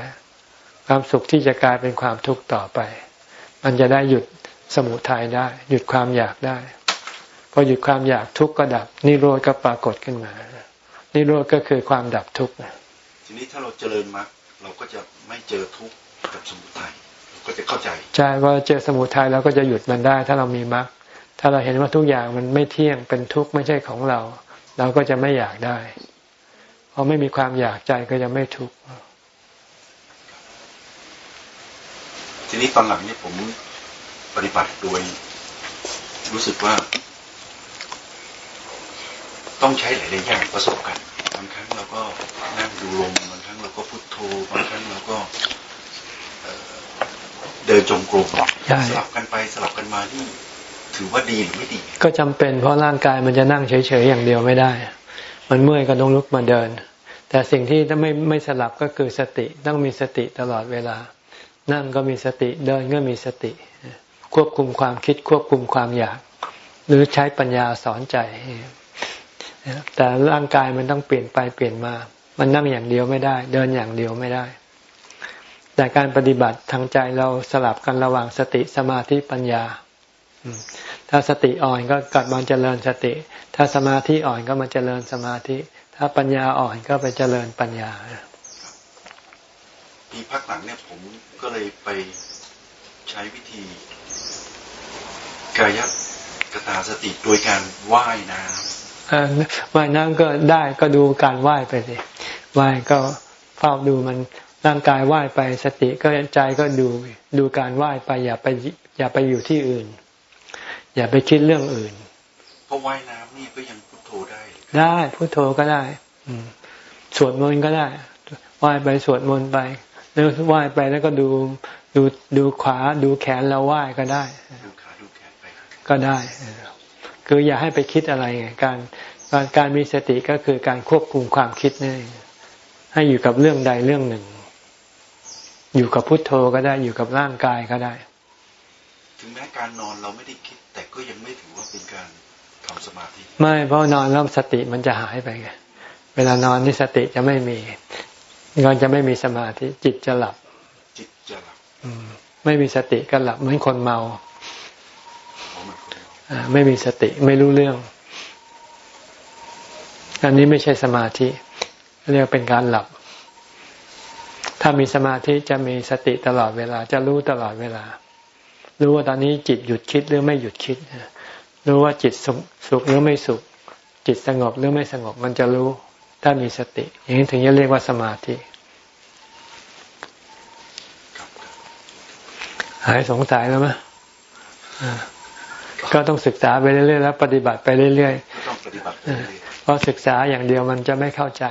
ความสุขที่จะกลายเป็นความทุกข์ต่อไป มันจะได้หยุดสมุทัยได้ หยุดความอยากได้ พอหยุดความอยากทุกข์ก็ดับนิโรธก็ปรากฏขึ้นมานิโรธก็คือความดับทุกข์ทีนี้ถ้าเราเจริญมรรคเราก็จะไม่เจอทุกข์กับสมุทัยก็จะเข้าใจใช่ว่าเจอสมุทัยเราก็จะหยุดมันได้ ถ้าเรามีมรรคถ้าเราเห็นว่าทุกอย่างมันไม่เที่ยงเป็นทุกข์ไม่ใช่ของเรา เราก็จะไม่อยากได้พอไม่มีความอยากใจก็จะไม่ทุกข์ทีนี้ตอนหลังนี่ผมปฏิบัติโดยรู้สึกว่า ต้องใช้หลายๆอย่างประสบกันบางครั้งเราก็นั่งดูลมบางครั้งเราก็พุทโธบางครั้งเราก็เดินจงกรมสลับกันไปสลับกันมาที่ถือว่าดีหรือไม่ดี ก็จำเป็นเพราะร่างกายมันจะนั่งเฉยๆอย่างเดียวไม่ได้ มันเมื่อยก็ต้องลุกมาเดิน แต่สิ่งที่ถ้าไม่ไม่สลับก็คือสติต้องมีสติตลอดเวลา นั่งก็มีสติเดินก็มีสติ ควบคุมความคิดควบคุมความอยาก หรือใช้ปัญญาสอนใจ แต่ร่างกายมันต้องเปลี่ยนไปเปลี่ยนมา มันนั่งอย่างเดียวไม่ได้ เดินอย่างเดียวไม่ได้ แต่การปฏิบัติทางใจเราสลับกันระหว่างสติสมาธิปัญญา ถ้าสติอ่อนก็กลับมาเจริญสติ ถ้าสมาธิอ่อนก็มาเจริญสมาธิ ถ้าปัญญาอ่อนก็ไปเจริญปัญญาปีพักหลังเนี่ยผมก็เลยไปใช้วิธีกายกตาสติโดยการว่ายน้ำ ว่ายน้ำก็ได้ก็ดูการว่ายไปสิว่ายก็เฝ้าดูมันร่างกายว่ายไปสติก็ใจก็ดูดูการว่ายไปอย่าไปอย่าไปอยู่ที่อื่น อย่าไปคิดเรื่องอื่นเพราะว่ายน้ำนี่ก็ยังพุทโธได้ ได้พุทโธก็ได้ อืมสวดมนต์ก็ได้ว่ายไปสวดมนต์ไปแล้วว่ายไปแล้วก็ดูดูดูขวาดูแขนเราว่ายก็ได้ดูขาดูแขนไปก็ได้ คืออย่าให้ไปคิดอะไรไงการการการมีสติก็คือการควบคุมความคิดนี่ให้อยู่กับเรื่องใดเรื่องหนึ่ง อยู่กับพุทโธก็ได้อยู่กับร่างกายก็ได้ ถึงแม้การนอนเราไม่ได้คิด แต่ก็ยังไม่ถือว่าเป็นการทำสมาธิไม่เพราะนอนแล้วสติมันจะหายไปไงเวลานอนนี่สติจะไม่มีก็จะไม่มีสมาธิจิตจะหลับ จิตจะหลับไม่มีสติก็หลับเหมือนคนเมา ไม่มีสติไม่รู้เรื่อง อันนี้ไม่ใช่สมาธิ เรียกเป็นการหลับ ถ้ามีสมาธิจะมีสติตลอดเวลา จะรู้ตลอดเวลา รู้ว่าตอนนี้จิตหยุดคิดหรือไม่หยุดคิดรู้ว่าจิตสุขหรือไม่สุข จิตสงบหรือไม่สงบมันจะรู้ ถ้ามีสติ อย่างนี้ถึงจะเรียกว่าสมาธิหายสงสัยแล้วไหม ก็ต้องศึกษาไปเรื่อยๆแล้วปฏิบัติไปเรื่อยๆเพราะศึกษาอย่างเดียวมันจะไม่เข้าใจ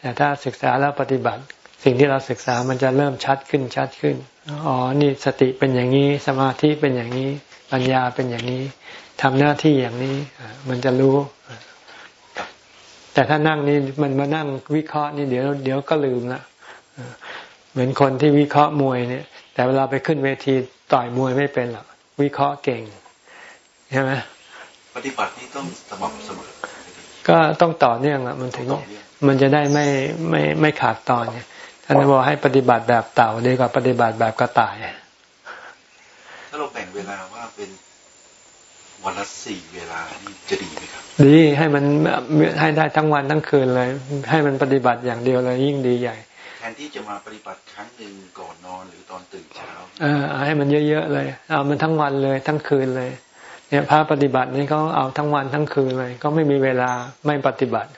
แต่ถ้าศึกษาแล้วปฏิบัติ สิ่งที่เราศึกษามันจะเริ่มชัดขึ้นชัดขึ้นอ๋อนี่สติเป็นอย่างนี้สมาธิเป็นอย่างนี้ ปัญญาเป็นอย่างนี้ทำหน้าที่อย่างนี้มันจะรู้ แต่ถ้านั่งนี่มันมานั่งวิเคราะห์นี่เดี๋ยวเดี๋ยวก็ลืมละเหมือนคนที่วิเคราะห์มวยเนี่ย แต่เวลาไปขึ้นเวทีต่อยมวยไม่เป็นหรอกวิเคราะห์เก่ง ใช่ไหมปฏิบัตินี่ต้องสม่ำเสมอ ก็ต้องต่อเนื่องอะมันถึงมันจะได้ไม่ไม่ไม่ขาดตอนเนี่ยท่านบอกให้ปฏิบัติแบบเต่าดีกว่าปฏิบัติแบบกระต่าย ถ้าเราแบ่งเวลาว่าเป็นวันละสี่เวลานี่จะดีไหมครับ ดีให้มันให้ได้ทั้งวันทั้งคืนเลย ให้มันปฏิบัติอย่างเดียวเลยยิ่งดีใหญ่แทนที่จะมาปฏิบัติครั้งหนึ่งก่อนนอนหรือตอนตื่นเช้า เออให้มันเยอะๆเลย เอามันทั้งวันเลยทั้งคืนเลย เนี่ยพระปฏิบัตินี่เขาเอาทั้งวันทั้งคืนเลย ก็ไม่มีเวลาไม่ปฏิบัติ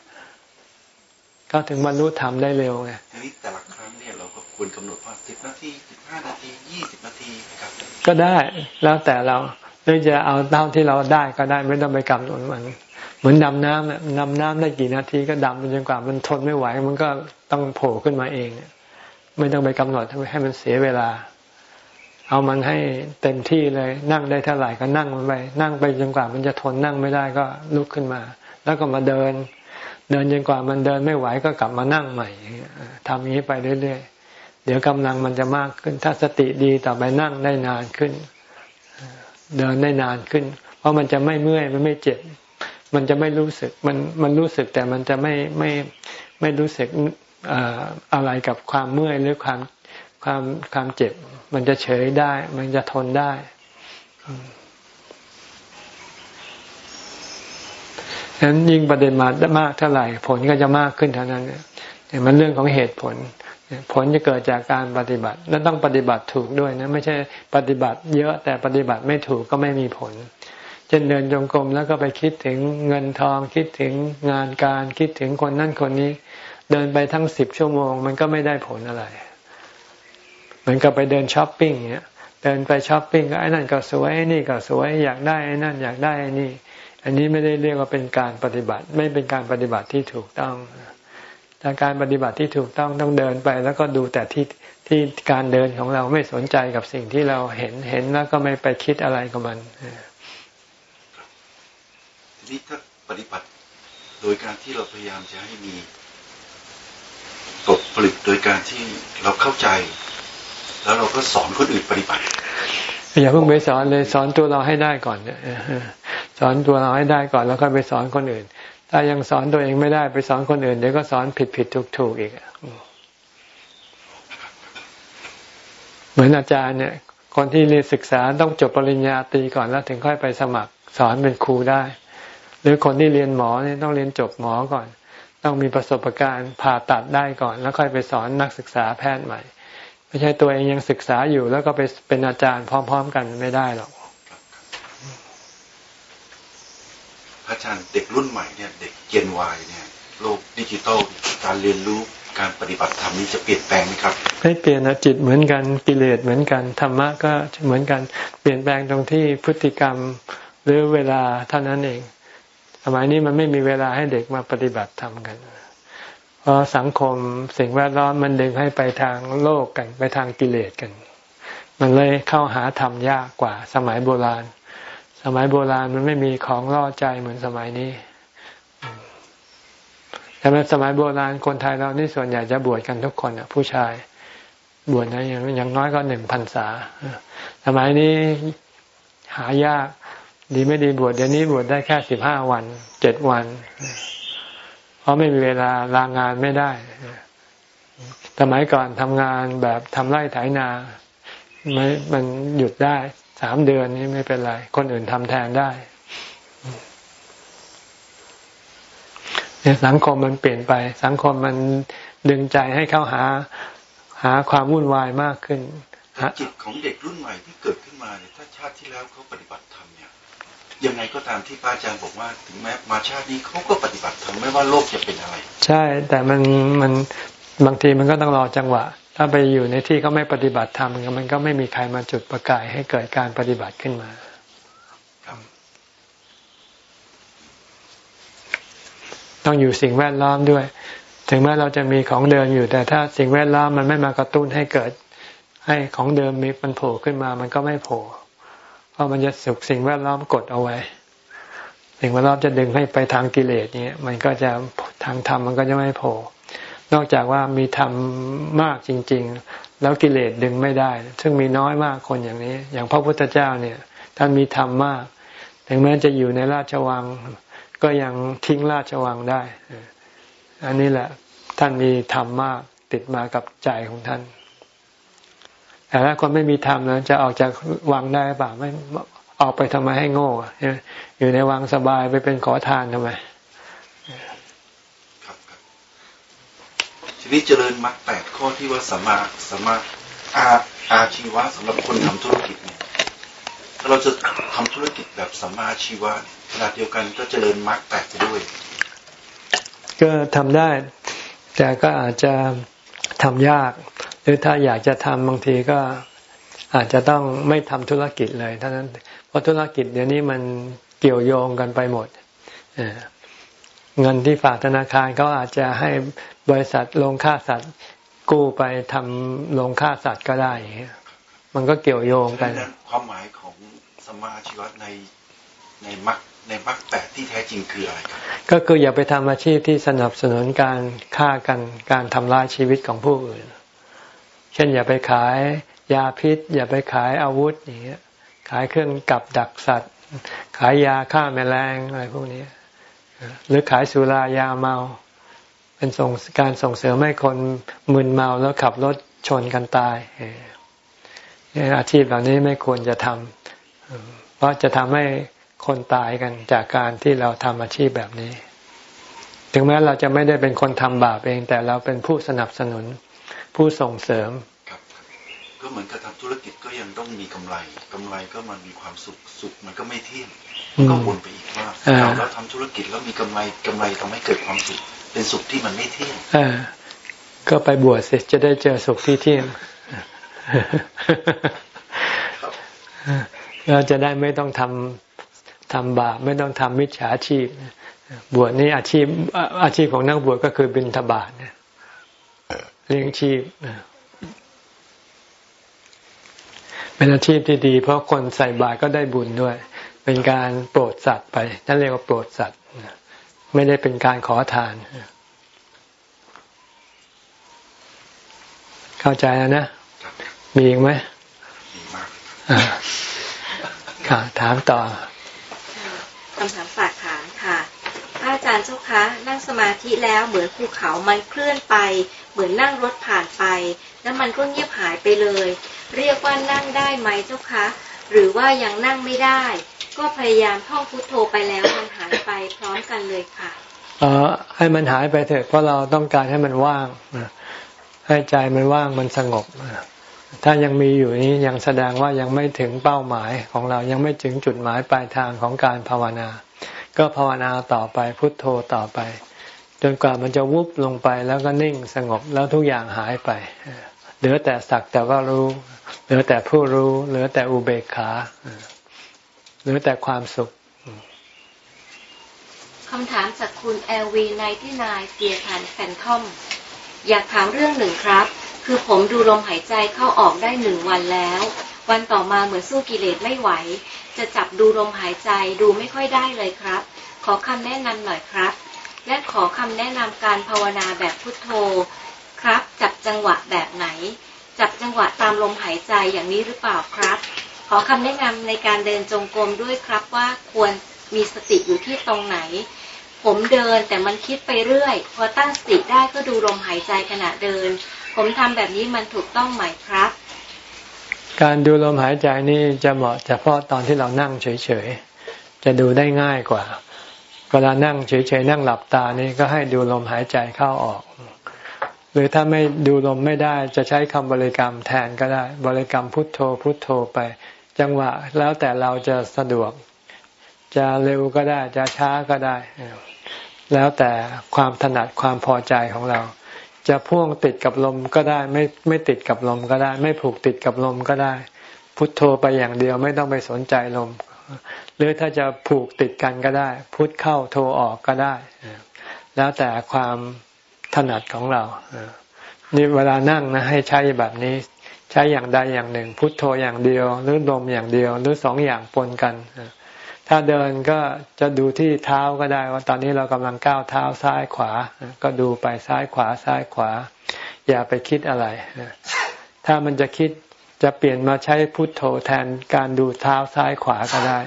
ก็ถึงบรรลุธรรมได้เร็วไงทีนี้แต่ละครั้งเนี่ยเราก็ควรกำหนดว่าสิบนาทีสิบห้านาทียี่สิบนาทีครับก็ได้แล้วแต่เราหรือจะเอาเท่าที่เราได้ก็ได้ไม่ต้องไปกำหนดมันเหมือนดำน้ำดำน้ำได้กี่นาทีก็ดำจนกว่ามันทนไม่ไหว มันก็ต้องโผล่ขึ้นมาเองไม่ต้องไปกำหนดให้มันเสียเวลา เอามันให้เต็มที่เลยนั่งได้เท่าไหร่ก็นั่งมันไป นั่งไปจนกว่ามันจะทนนั่งไม่ได้ก็ลุกขึ้นมา แล้วก็มาเดิน เดินจนกว่ามันเดินไม่ไหวก็กลับมานั่งใหม่ทำอย่างนี้ไปเรื่อยๆเดี๋ยวกำลังมันจะมากขึ้น ถ้าสติดีต่อไปนั่งได้นานขึ้น เดินได้นานขึ้น เพราะมันจะไม่เมื่อยมันไม่เจ็บ มันจะไม่รู้สึกมันมันรู้สึกแต่มันจะไม่ไม่ไม่รู้สึกอะไรกับความเมื่อยหรือความ ความความเจ็บ มันจะเฉยได้ มันจะทนได้ ฉะนั้นยิ่งประเด็นมามากเท่าไหร่ ผลก็จะมากขึ้นเท่านั้นเนี่ยมันเรื่องของเหตุผล ผลจะเกิดจากการปฏิบัติ และต้องปฏิบัติถูกด้วยนะ ไม่ใช่ปฏิบัติเยอะแต่ปฏิบัติไม่ถูกก็ไม่มีผล เช่นเดินจงกรมแล้วก็ไปคิดถึงเงินทองคิดถึงงานการคิดถึงคนนั่นคนนี้ เดินไปทั้งสิบชั่วโมง มันก็ไม่ได้ผลอะไร เหมือนกับไปเดินช้อปปิ้งเนี้ยเดินไปช้อปปิ้งก็ไอ้นั่นก็สวยไอ้นี่ก็สวยอยากได้ไอ้นั่นอยากได้ไอ้นี่ อันนี้ไม่ได้เรียกว่าเป็นการปฏิบัติ ไม่เป็นการปฏิบัติที่ถูกต้องแต่การปฏิบัติที่ถูกต้องต้องเดินไป แล้วก็ดูแต่ที่ที่การเดินของเราไม่สนใจกับสิ่งที่เราเห็นเห็นแล้วก็ไม่ไปคิดอะไรกับมันทีนี้ถ้าปฏิบัติโดยการที่เราพยายามจะให้มีตกผลึกโดยการที่เราเข้าใจ แล้วเราก็สอนคนอื่นปฏิบัติอย่าเพิ่งไปสอนเลยสอนตัวเราให้ได้ก่อนสอนตัวเราให้ได้ก่อนแล้วค่อยไปสอนคนอื่น ถ้ายังสอนตัวเองไม่ได้ไปสอนคนอื่นเดี๋ยวก็สอนผิดผิดถูกถูกอีกเหมือนอาจารย์เนี่ย คนที่เรียนศึกษาต้องจบปริญญาตรีก่อนแล้วถึงค่อยไปสมัครสอนเป็นครูได้ หรือคนที่เรียนหมอเนี่ยต้องเรียนจบหมอก่อน ต้องมีประสบการณ์ผ่าตัดได้ก่อน แล้วค่อยไปสอนนักศึกษาแพทย์ใหม่ ไม่ใช่ตัวเองยังศึกษาอยู่แล้วก็ไปเป็นอาจารย์พร้อม ๆ กันไม่ได้หรอกพระอาจารย์เด็กรุ่นใหม่เนี่ยเด็กเจนวายเนี่ยโลกดิจิตอลการเรียนรู้การปฏิบัติธรรมนี้จะเปลี่ยนแปลงไหมครับไม่เปลี่ยนนะจิตเหมือนกันกิเลสเหมือนกันธรรมะก็เหมือนกันเปลี่ยนแปลงตรงที่พฤติกรรมหรือเวลาเท่านั้นเอง สมัยนี้มันไม่มีเวลาให้เด็กมาปฏิบัติธรรมกัน เพราะสังคมสิ่งแวดล้อมมันดึงให้ไปทางโลกกัน ไปทางกิเลสกัน มันเลยเข้าหาธรรมยากกว่า สมัยโบราณ สมัยโบราณมันไม่มีของล่อใจเหมือนสมัยนี้แต่ในสมัยโบราณคนไทยเรานี่ส่วนใหญ่จะบวชกันทุกคนอะ ผู้ชายบวชนะอย่างอย่างน้อยก็หนึ่งพันษาสมัยนี้หายาก ดีไม่ดีบวชเดี๋ยวนี้บวชได้แค่สิบห้าวันเจ็ดวัน เพราะไม่มีเวลาลางงานไม่ได้สมัยก่อนทำงานแบบทำไร่ไถนาไม่มันหยุดได้สามเดือนนี้ไม่เป็นไร คนอื่นทำแทนได้สังคมมันเปลี่ยนไป สังคมมันดึงใจให้เข้าหา หาความวุ่นวายมากขึ้นจิตของเด็กรุ่นใหม่ที่เกิดขึ้นมาเนี่ยถ้าชาติที่แล้วเขาปฏิบัติ ยยังไงก็ตามที่พระอาจารย์บอกว่าถึงแม้มาชาตินี้เขาก็ปฏิบัติธรรมไม่ว่าโลกจะเป็นอะไร ใช่แต่มันมันบางทีมันก็ต้องรอจังหวะ ถ้าไปอยู่ในที่เขาไม่ปฏิบัติธรรมมันก็ไม่มีใครมาจุดประกายให้เกิดการปฏิบัติขึ้นมาต้องอยู่สิ่งแวดล้อมด้วย ถึงแม้เราจะมีของเดิมอยู่ แต่ถ้าสิ่งแวดล้อมมันไม่มากระตุ้นให้เกิด ให้ของเดิมมีมันโผล่ขึ้นมา มันก็ไม่โผล่ เพราะมันจะสุกสิ่งแวดล้อมกดเอาไว้ สิ่งแวดล้อมจะดึงให้ไปทางกิเลสเนี่ยมันก็จะทางธรรมมันก็จะไม่โผล่นอกจากว่ามีธรรมมากจริง ๆ แล้วกิเลสดึงไม่ได้ ซึ่งมีน้อยมากคนอย่างนี้ อย่างพระพุทธเจ้าเนี่ยท่านมีธรรมมาก ถึงแม้จะอยู่ในราชวัง ก็ยังทิ้งราชวังได้ อันนี้แหละท่านมีธรรมมากติดมากับใจของท่าน แต่ถ้าคนไม่มีธรรมแล้วจะออกจากวังได้เปล่าไม่ออกไปทำไมให้โง่อยู่ในวังสบายไปเป็นขอทานทำไมทีนี้เจริญมรรคแปดข้อที่ว่าสมาสมาอาอาชีวะสำหรับคนทำธุรกิจเนี่ยถ้าเราจะทำธุรกิจแบบสัมมาชีวะขณะเดียวกันก็เจริญมรรคแปดไปด้วย ก็ทำได้ แต่ก็อาจจะทำยาก หรือถ้าอยากจะทำบางทีก็อาจจะต้องไม่ทำธุรกิจเลยเท่านั้นเพราะธุรกิจเดี๋ยวนี้มันเกี่ยวโยงกันไปหมดเงินที่ฝากธนาคารเขาอาจจะให้บริษัทลงค่าสัตว์กู้ไปทำลงค่าสัตว์ก็ได้ มันก็เกี่ยวโยงกันความหมายของสมาชีวะในในมรรคในมรรคแปดที่แท้จริงคืออะไรครับ ก็คืออย่าไปทำอาชีพที่สนับสนุนการฆ่ากันการทำลายชีวิตของผู้อื่น เช่นอย่าไปขายยาพิษ อย่าไปขายอาวุธอย่างเงี้ยขายเครื่องกับดักสัตว์ ขายยาฆ่าแมลงอะไรพวกนี้หรือขายสุรายาเมา เป็นส่งการส่งเสริมให้คนมึนเมาแล้วขับรถชนกันตายอาชีพเหล่านี้ไม่ควรจะทำเพราะจะทำให้คนตายกันจากการที่เราทำอาชีพแบบนี้ ถึงแม้เราจะไม่ได้เป็นคนทำบาปเอง แต่เราเป็นผู้สนับสนุน ผู้ส่งเสริมครับก็เหมือนกับทำธุรกิจก็ยังต้องมีกำไรกำไรก็มันมีความสุขสุขมันก็ไม่เที่ยงก็วนไปอีกว่าเราทำธุรกิจแล้วมีกำไรกำไรทำให้เกิดความสุข เป็นสุขที่มันไม่เที่ยงก็ไปบวชเสร็จจะได้เจอสุขที่เที่ยงเราจะได้ไม่ต้องทำทำบาปไม่ต้องทำมิจฉาชีพ บวชนี่อาชีพอาชีพของนักบวชก็คือบิณฑบาตเนี่ย เลี้ยงชีพ เป็นอาชีพที่ดี เพราะคนใส่บาตรก็ได้บุญด้วย เป็นการโปรดสัตว์ไป นั่นเรียกว่าโปรดสัตว์ ไม่ได้เป็นการขอทาน เข้าใจแล้วนะ มีอีกไหมมีมากค่ะถามต่อคำถามฝากถามค่ะพระอา จารย์เจ้าคะ นั่งสมาธิแล้วเหมือนภูเขามันเคลื่อนไป เหมือนนั่งรถผ่านไป แล้วมันก็เงียบหายไปเลย เรียกว่านั่งได้ไหมเจ้าคะ หรือว่ายังนั่งไม่ได้ ก็พยายามท่องพุทโธไปแล้วมันหายไปพร้อมกันเลยค่ะเออให้มันหายไปเถอะเพราะเราต้องการให้มันว่างให้ใจมันว่างมันสงบถ้ายังมีอยู่นี้ยังแสดงว่ายังไม่ถึงเป้าหมายของเรายังไม่ถึงจุดหมายปลายทางของการภาวนา ก็ภาวนาต่อไปพุทโธต่อไป จนกว่ามันจะวุบลงไปแล้วก็นิ่งสงบแล้วทุกอย่างหายไป เหลือแต่สักแต่ว่ารู้ เหลือแต่ผู้รู้ เหลือแต่อุเบกขาเหลือแต่ความสุขคำถามจากคุณเอลวีในที่นายเตียพันแฟนทอม อยากถามเรื่องหนึ่งครับ คือผมดูลมหายใจเข้าออกได้หนึ่งวันแล้ว วันต่อมาเหมือนสู้กิเลสไม่ไหว จะจับดูลมหายใจดูไม่ค่อยได้เลยครับ ขอคำแนะนำหน่อยครับ และขอคำแนะนำการภาวนาแบบพุทโธ ครับ จับจังหวะแบบไหน จับจังหวะตามลมหายใจอย่างนี้หรือเปล่าครับ ขอคำแนะนำในการเดินจงกรมด้วยครับว่าควรมีสติอยู่ที่ตรงไหน ผมเดินแต่มันคิดไปเรื่อย พอตั้งสติได้ก็ดูลมหายใจขณะเดิน ผมทำแบบนี้มันถูกต้องไหมครับ การดูลมหายใจนี่จะเหมาะเฉพาะตอนที่เรานั่งเฉยๆ จะดูได้ง่ายกว่า เวลานั่งเฉยๆนั่งหลับตานี่ก็ให้ดูลมหายใจเข้าออก หรือถ้าไม่ดูลมไม่ได้จะใช้คำบริกรรมแทนก็ได้ บริกรรมพุทโธพุทโธไป จังหวะแล้วแต่เราจะสะดวก จะเร็วก็ได้จะช้าก็ได้ แล้วแต่ความถนัดความพอใจของเรา จะพ่วงติดกับลมก็ได้ ไม่ไม่ติดกับลมก็ได้ ไม่ผูกติดกับลมก็ได้ พุทโธไปอย่างเดียวไม่ต้องไปสนใจลม หรือถ้าจะผูกติดกันก็ได้ พุทเข้าโทออกก็ได้ แล้วแต่ความถนัดของเรานี่เวลานั่งนะให้ใช้แบบนี้ใช้อย่างใดอย่างหนึ่ง พุทโธอย่างเดียว หรือลมอย่างเดียว หรือสองอย่างปนกัน ถ้าเดินก็จะดูที่เท้าก็ได้ว่าตอนนี้เรากำลังก้าวเท้าซ้ายขวา ก็ดูไปซ้ายขวาซ้ายขวา อย่าไปคิดอะไร ถ้ามันจะคิดจะเปลี่ยนมาใช้พุทโธแทนการดูเท้าซ้ายขวาก็ได้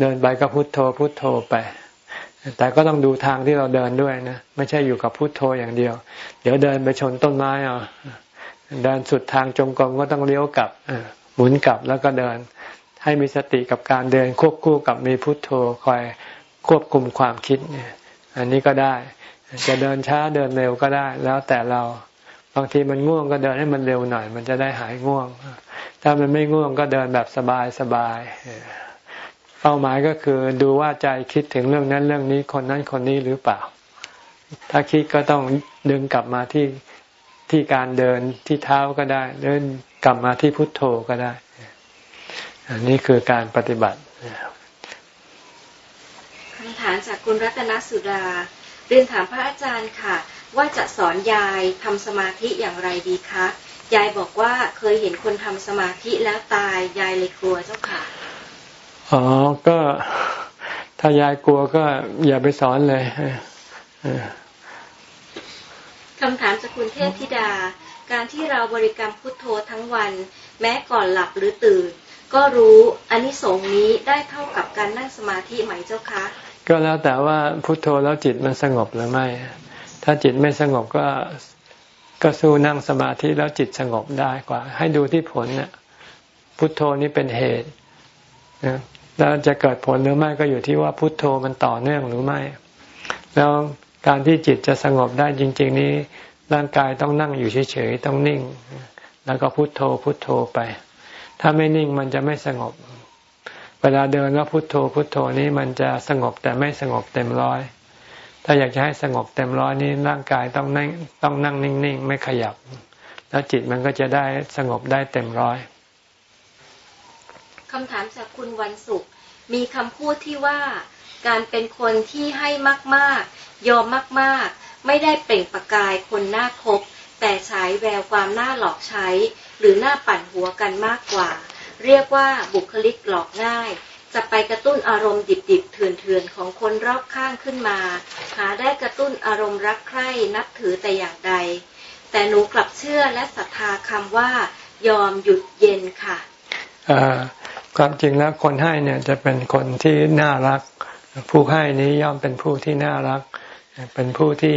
เดินไปก็พุทโธพุทโธไป แต่ก็ต้องดูทางที่เราเดินด้วยนะ ไม่ใช่อยู่กับพุทโธอย่างเดียว เดี๋ยวเดินไปชนต้นไม้อะเดินสุดทางจงกรมก็ต้องเลี้ยวกลับหมุนกลับแล้วก็เดิน ให้มีสติกับการเดินควบคู่กับมีพุทโธคอยควบคุมความคิดเนี่ย อันนี้ก็ได้ จะเดินช้าเดินเร็วก็ได้ แล้วแต่เราบางทีมันง่วงก็เดินให้มันเร็วหน่อย มันจะได้หายง่วง ถ้ามันไม่ง่วงก็เดินแบบสบายสบายเป้าหมายก็คือดูว่าใจคิดถึงเรื่องนั้นเรื่องนี้คนนั้นคนนี้หรือเปล่า ถ้าคิดก็ต้องดึงกลับมาที่ที่การเดินที่เท้าก็ได้เดินกลับมาที่พุทโธก็ได้ อันนี้คือการปฏิบัติคำถามจากคุณรัตนสุดา เรียนถามพระอาจารย์ค่ะ ว่าจะสอนยายทำสมาธิอย่างไรดีคะยายบอกว่าเคยเห็นคนทำสมาธิแล้วตายยายเลยกลัวเจ้าค่ะอ๋อก็ถ้ายายกลัวก็อย่าไปสอนเลยคำถามจากคุณเทพธิดา การที่เราบริกรรมพุทโธทั้งวัน แม้ก่อนหลับหรือตื่น ก็รู้อันนี้สงนี้ได้เท่ากับการนั่งสมาธิไหมเจ้าคะ ก็แล้วแต่ว่าพุโทโธแล้วจิตมันสงบหรือไม่ ถ้าจิตไม่สงบก็ก็สู้นั่งสมาธิแล้วจิตสงบได้กว่า ให้ดูที่ผลเนี่ยพุโทโธนี้เป็นเหตุนะแล้วจะเกิดผลหรือไม่ก็อยู่ที่ว่าพุโทโธมันต่อเนื่องหรือไม่ แล้วการที่จิตจะสงบได้จริง ๆ นี้ร่างกายต้องนั่งอยู่เฉยๆต้องนิ่ง แล้วก็พุโทโธพุโทโธไป ถ้าไม่นิ่งมันจะไม่สงบ เวลาเดินแล้วพุโทโธพุโทโธนี้มันจะสงบแต่ไม่สงบเต็มร้อย ถ้าอยากจะให้สงบเต็มร้อยนี้ร่างกายต้องนั่งต้องนั่งนิ่งๆ ไม่ขยับ แล้วจิตมันก็จะได้สงบได้เต็มร้อยคำถามจากคุณวันศุกร์มีคำพูดที่ว่าการเป็นคนที่ให้มากๆ ยอมมากๆ ไม่ได้เปล่งประกายคนหน้าคบ แต่ใช้แววความน่าหลอกใช้ หรือหน้าปั่นหัวกันมากกว่า เรียกว่าบุคลิกหลอกง่าย จะไปกระตุ้นอารมณ์ดิบๆเถื่อนๆของคนรอบข้างขึ้นมา หาได้กระตุ้นอารมณ์รักใคร่นับถือแต่อย่างใด แต่หนูกลับเชื่อและศรัทธาคำว่า ยอมหยุดเย็นค่ะความจริงแล้วคนให้เนี่ยจะเป็นคนที่น่ารัก ผู้ให้นี้ย่อมเป็นผู้ที่น่ารัก เป็นผู้ที่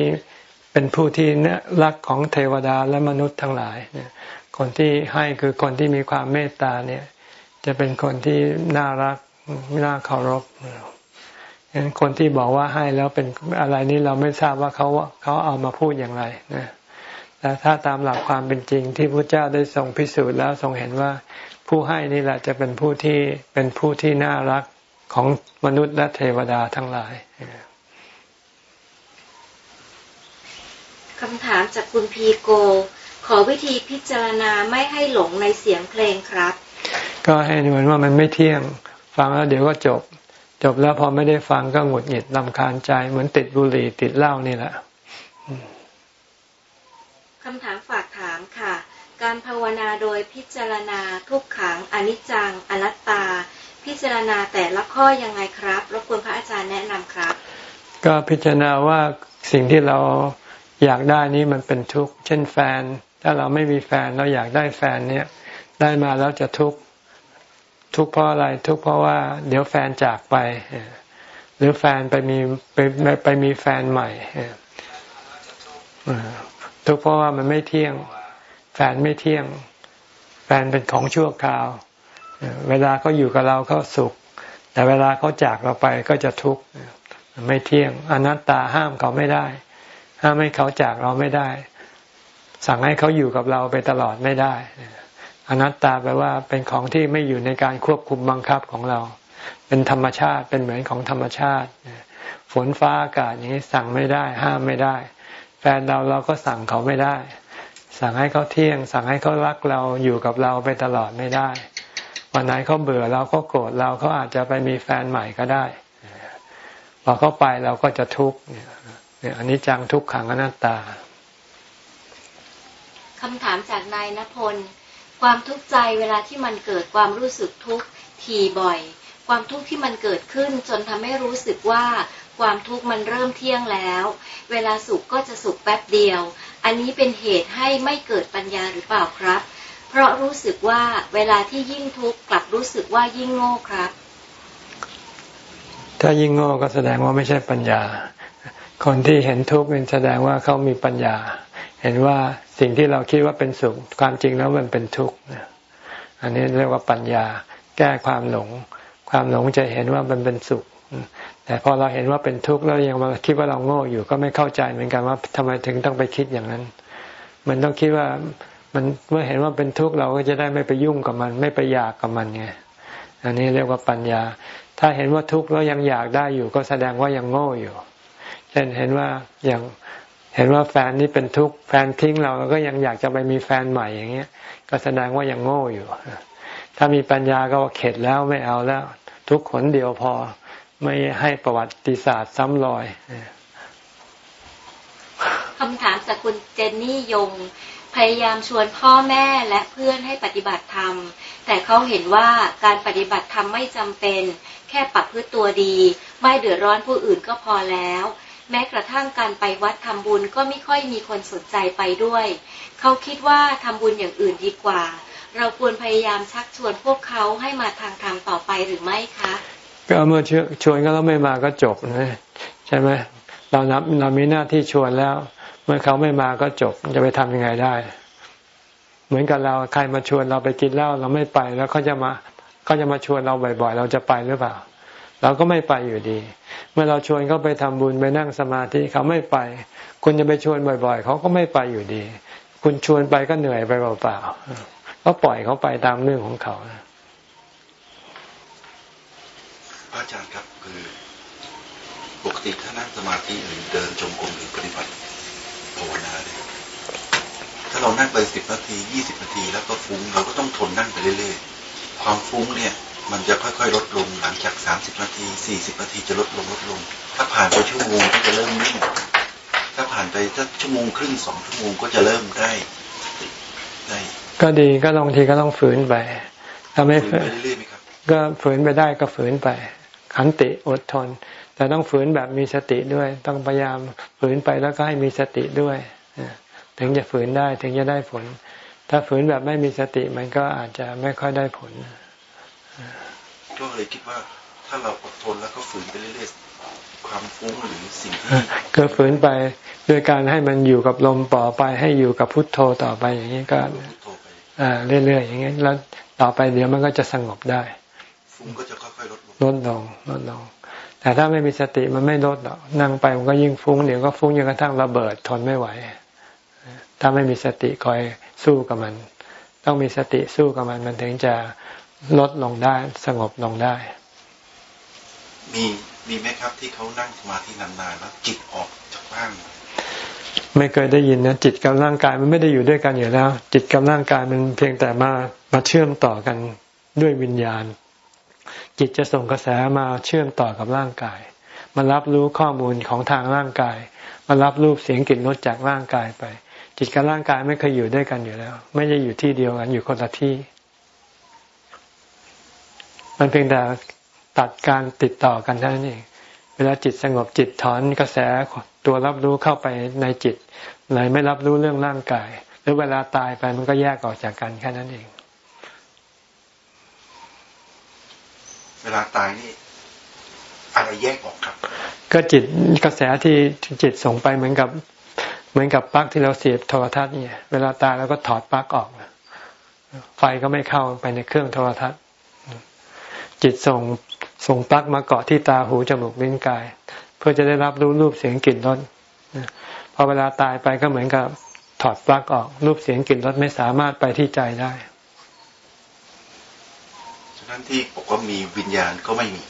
เป็นผู้ที่รักของเทวดาและมนุษย์ทั้งหลายเนี่ย คนที่ให้คือคนที่มีความเมตตาเนี่ย จะเป็นคนที่น่ารักน่าเคารพฉะนั้นคนที่บอกว่าให้แล้วเป็นอะไรนี้เราไม่ทราบว่าเขาเขาเอามาพูดอย่างไรนะแต่ถ้าตามหลักความเป็นจริงที่พระเจ้าได้ทรงพิสูจน์แล้วทรงเห็นว่า ผู้ให้นี่แหละจะเป็นผู้ที่เป็นผู้ที่น่ารักของมนุษย์และเทวดาทั้งหลายคำถามจากคุณพีโก ขอวิธีพิจารณาไม่ให้หลงในเสียงเพลงครับ ก็ให้เหมือนว่ามันไม่เที่ยง ฟังแล้วเดี๋ยวก็จบ จบแล้วพอไม่ได้ฟังก็หงุดหงิดลำคาญใจ เหมือนติดบุหรี่ติดเหล้านี่แหละคำถามฝากถามค่ะ การภาวนาโดยพิจารณาทุกขังอนิจจังอนัตตา พิจารณาแต่ละข้อยังไงครับรบกวนพระอาจารย์แนะนำครับ ก็พิจารณาว่าสิ่งที่เราอยากได้นี้มันเป็นทุกข์ เช่นแฟน ถ้าเราไม่มีแฟนเราอยากได้แฟนเนี่ย ได้มาแล้วจะทุกข์ทุกข์เพราะอะไรทุกข์เพราะว่า เดี๋ยวแฟนจากไป หรือแฟนไปมีไปไปมีแฟนใหม่ทุกข์เพราะว่ามันไม่เที่ยง แฟนไม่เที่ยง แฟนเป็นของชั่วคราว เวลาเขาอยู่กับเราเขาสุข แต่เวลาเขาจากเราไปก็จะทุกข์ไม่เที่ยง อนัตตาห้ามเขาไม่ได้ ห้ามให้เขาจากเราไม่ได้ สั่งให้เขาอยู่กับเราไปตลอดไม่ได้ อนัตตาแปลว่าเป็นของที่ไม่อยู่ในการควบคุมบังคับของเรา เป็นธรรมชาติเป็นเหมือนของธรรมชาติ ฝนฟ้าอากาศอย่างนี้สั่งไม่ได้ ห้ามไม่ได้ แฟนเราเราก็สั่งเขาไม่ได้ สั่งให้เขาเที่ยง สั่งให้เขารักเราอยู่กับเราไปตลอดไม่ได้ วันไหนเขาเบื่อเราเขาโกรธเราเขาอาจจะไปมีแฟนใหม่ก็ได้พอเขาไปเราก็จะทุกข์เนี่ยอันนี้จังทุกขังอนัตตา คำถามจากนายณพล ความทุกข์ใจเวลาที่มันเกิดความรู้สึกทุกข์ทีบ่อย ความทุกข์ที่มันเกิดขึ้นจนทำให้รู้สึกว่าความทุกข์มันเริ่มเที่ยงแล้ว เวลาสุขก็จะสุขแป๊บเดียว อันนี้เป็นเหตุให้ไม่เกิดปัญญาหรือเปล่าครับ เพราะรู้สึกว่าเวลาที่ยิ่งทุกข์กลับรู้สึกว่ายิ่งโง่ครับ ถ้ายิ่งโง่ก็แสดงว่าไม่ใช่ปัญญา คนที่เห็นทุกข์เป็นแสดงว่าเขามีปัญญา เห็นว่า สิ่งที่เราคิดว่าเป็นสุขความจริงแล้วมันเป็นทุกข์อันนี้เรียกว่าปัญญาแก้ความหลง ความหลงจะเห็นว่ามันเป็นสุข แต่พอเราเห็นว่าเป็นทุกข์แล้วยังมาคิดว่าเราโง่อยู่ก็ไม่เข้าใจเหมือนกันว่าทำไมถึงต้องไปคิดอย่างนั้น มันต้องคิดว่ามันเมื่อเห็นว่าเป็นทุกข์เราก็จะได้ไม่ไปยุ่งกับมัน ไม่ไปอยากกับมันไงอันนี้เรียกว่าปัญญา ถ้าเห็นว่าทุกข์แล้วยังอยากได้อยู่ ก็แสดงว่ายังโง่อยู่ เช่นเห็นว่าอย่าง เห็นว่าแฟนนี่เป็นทุกข์แฟนทิ้งเราเราก็ยังอยากจะไปมีแฟนใหม่อย่างเงี้ย ก็แสดงว่ายังโง่อยู่ ถ้ามีปัญญาก็เข็ดแล้วไม่เอาแล้ว ทุกขนเดียวพอไม่ให้ประวัติศาสตร์ซ้ำรอยคำถามจากคุณเจนนี่ยง พยายามชวนพ่อแม่และเพื่อนให้ปฏิบัติธรรม แต่เขาเห็นว่าการปฏิบัติธรรมไม่จำเป็น แค่ปรับพื้นตัวดี ไม่เดือดร้อนผู้อื่นก็พอแล้ว แม้กระทั่งการไปวัดทำบุญก็ไม่ค่อยมีคนสนใจไปด้วย เขาคิดว่าทำบุญอย่างอื่นดีกว่า เราควรพยายามชักชวนพวกเขาให้มาทางธรรมต่อไปหรือไม่คะ ก็เมื่อชวนก็แล้วไม่มาก็จบนะใช่ไหมเรานับเรามีหน้าที่ชวนแล้ว เมื่อเขาไม่มาก็จบจะไปทำยังไงได้ เหมือนกับเราใครมาชวนเราไปกินเหล้าเราไม่ไปแล้วเขาจะมาเขาจะมาชวนเราบ่อยๆ เราจะไปหรือเปล่า เราก็ไม่ไปอยู่ดี เมื่อเราชวนเขาไปทำบุญไปนั่งสมาธิเขาไม่ไป คุณจะไปชวนบ่อยๆ เขาก็ไม่ไปอยู่ดี คุณชวนไปก็เหนื่อยไปเปล่าๆก็ปล่อยเขาไปตามเรื่องของเขาพระอาจารย์ครับคือปกติถ้านั่งสมาธิหรือเดินจงกรมหรือปฏิบัติภาวนาเนี่ยถ้าเรานั่งไปสิบนาทียี่สิบนาทีแล้วก็ฟุ้งเราก็ต้องทนนั่งไปเรื่อยๆความฟุ้งเนี่ย มันจะค่อยๆลดลงหลังจากสามสิบนาทีสี่สิบนาทีจะลดลงลดลง ถ้าผ่านไปชั่วโมงก็จะเริ่มนิ่งถ้าผ่านไปสักชั่วโมงครึ่งสองชั่วโมงก็จะเริ่มได้ได้ ก็ดีก็ลองทีก็ต้องฝืนไปถ้าไม่ฝืนก็ฝืนไปได้ก็ฝืนไป ขันติอดทน แต่ต้องฝืนแบบมีสติด้วย ต้องพยายามฝืนไปแล้วก็ให้มีสติด้วยถึงจะฝืนได้ถึงจะได้ผล ถ้าฝืนแบบไม่มีสติมันก็อาจจะไม่ค่อยได้ผล ก็เลยคิดว่าถ้าเราอดทนแล้วก็ฝืนไปเรื่อยๆความฟุ้งหรือสิ่งที่ก็ฝืนไปด้วยการให้มันอยู่กับลมต่อไป ให้อยู่กับพุทโธต่อไปอย่างนี้ก็อ่าเรื่อยๆอย่างนี้แล้วต่อไปเดี๋ยวมันก็จะสงบได้ฟุ้งก็จะค่อยๆลดลงลดลงลดลงแต่ถ้าไม่มีสติมันไม่ลดหรอกนั่งไปมันก็ยิ่งฟุ้งเดี๋ยวก็ฟุ้งจนกระทั่งระเบิดทนไม่ไหว ถ้าไม่มีสติคอยสู้กับมัน ต้องมีสติสู้กับมันมันถึงจะ ลดลงได้สงบลงได้ มีมีไหมครับที่เขานั่งสมาธินานๆแล้วจิตออกจากร่างไม่เคยได้ยินนะจิตกับร่างกายมันไม่ได้อยู่ด้วยกันอยู่แล้ว จิตกับร่างกายมันเพียงแต่มามาเชื่อมต่อกันด้วยวิญญาณ จิตจะส่งกระแสมาเชื่อมต่อกับร่างกาย มารับรู้ข้อมูลของทางร่างกาย มารับรูปเสียงกลิ่นรสจากร่างกายไป จิตกับร่างกายไม่เคยอยู่ด้วยกันอยู่แล้ว ไม่ได้อยู่ที่เดียวกันอยู่คนละที่ มันเพียงแต่ตัดการติดต่อกันเท่านั้นเอง เวลาจิตสงบจิตถอนกระแสตัวรับรู้เข้าไปในจิตเลยไม่รับรู้เรื่องร่างกาย หรือเวลาตายไปมันก็แยกออกจากกันแค่นั้นเอง เวลาตายนี่อะไรแยกออกครับ ก็จิตกระแสที่จิตส่งไปเหมือนกับ เหมือนกับปลั๊กที่เราเสียบโทรทัศน์เนี่ย เวลาตายแล้วก็ถอดปลั๊กออกไฟก็ไม่เข้าไปในเครื่องโทรทัศน์ จิตส่งส่งปลั๊กมาเกาะที่ตาหูจมูกลิ้นกาย เพื่อจะได้รับรู้รูปเสียงกลิ่นรสพอเวลาตายไปก็เหมือนกับถอดปลั๊กออกรูปเสียงกลิ่นรสไม่สามารถไปที่ใจได้ฉะนั้นที่บอกว่ามีวิญญาณก็ไม่มี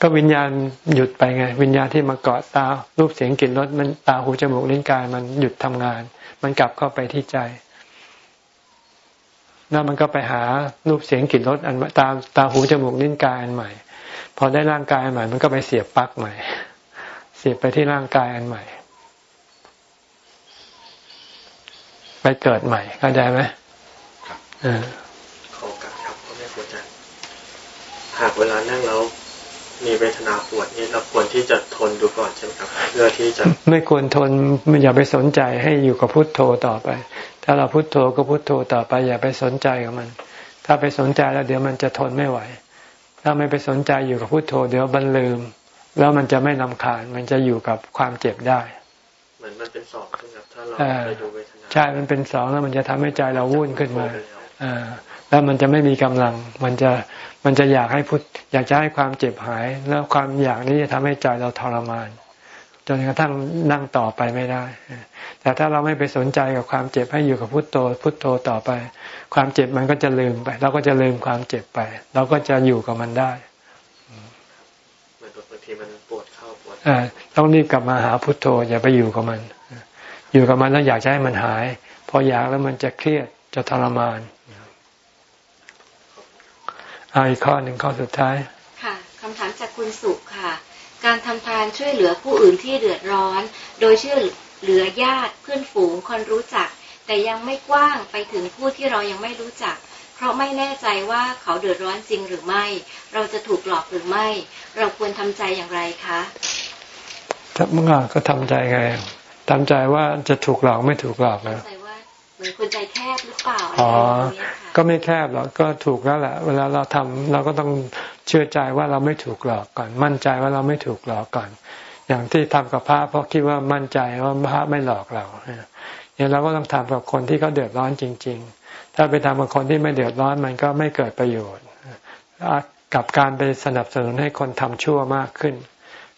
ก็วิญญาณหยุดไปไง วิญญาณที่มาเกาะตารูปเสียงกลิ่นรสมันตาหูจมูกลิ้นกายมันหยุดทำงาน มันกลับเข้าไปที่ใจ แล้วมันก็ไปหารูปเสียงกลิ่นรสอันตาตาหูจมูกลิ้นกายอันใหม่ พอได้ร่างกายอันใหม่ มันก็ไปเสียบปลั๊กใหม่ เสียบไปที่ร่างกายอันใหม่ ไปเกิดใหม่เข้าใจไหมครับขอการครับพ่อแม่ครูอาจารย์หากเวลานั่งแล้ว มีเวทนาปวดนี่เราควรที่จะทนดูก่อนใช่ไหมครับเพื่อที่จะไม่ควรทนอย่าไปสนใจให้อยู่กับพุทโธต่อไป ถ้าเราพุทโธก็พุทโธต่อไป อย่าไปสนใจกับมัน ถ้าไปสนใจแล้วเดี๋ยวมันจะทนไม่ไหว ถ้าไม่ไปสนใจอยู่กับพุทโธ เดี๋ยวบันลืม แล้วมันจะไม่นำคาญมันจะอยู่กับความเจ็บได้เหมือนมันเป็นสองใช่ไหมครับถ้าเราไปดูเวทนาใช่มันเป็นสองแล้วมันจะทำให้ใจเราวุ่นขึ้นมาอ่า แล้วมันจะไม่มีกำลัง มันจะมันจะอยากให้พุทอยากจะให้ความเจ็บหาย แล้วความอยากนี้จะทำให้ใจเราทรมาน จนกระทั่งนั่งต่อไปไม่ได้ แต่ถ้าเราไม่ไปสนใจกับความเจ็บให้อยู่กับพุทโธพุทโธต่อไป ความเจ็บมันก็จะลืมไป เราก็จะลืมความเจ็บไป เราก็จะอยู่กับมันได้เหมือนบางทีมันปวดเข้าปวดต้องรีบกลับมาหาพุทโธอย่าไปอยู่กับมัน อยู่กับมันแล้วอยากจะให้มันหาย พออยากแล้วมันจะเครียดจะทรมาน เอาอีกข้อหนึ่งข้อสุดท้าย ค่ะคำถามจากคุณสุค่ะ การทำทานช่วยเหลือผู้อื่นที่เดือดร้อน โดยช่วยเหลือญาติเพื่อนฝูงคนรู้จัก แต่ยังไม่กว้างไปถึงผู้ที่เรายังไม่รู้จัก เพราะไม่แน่ใจว่าเขาเดือดร้อนจริงหรือไม่ เราจะถูกหลอกหรือไม่ เราควรทำใจอย่างไรคะถ้าเมื่อก็ทำใจไงทำใจว่าจะถูกหลอกไม่ถูกหลอกนะ มือนคนใจแคบหรือเปล่าอ๋อ ก็ไม่แคบหรอกก็ถูกแล้วแหละ เวลาเราทำเราก็ต้องเชื่อใจว่าเราไม่ถูกหลอกก่อน มั่นใจว่าเราไม่ถูกหลอกก่อน อย่างที่ทำกับพระเพราะคิดว่ามั่นใจว่าพระไม่หลอกเราเนี่ยเราก็ต้องทำกับคนที่เขาเดือดร้อนจริง ๆ ถ้าไปทำกับคนที่ไม่เดือดร้อนมันก็ไม่เกิดประโยชน์กับการไปสนับสนุนให้คนทำชั่วมากขึ้น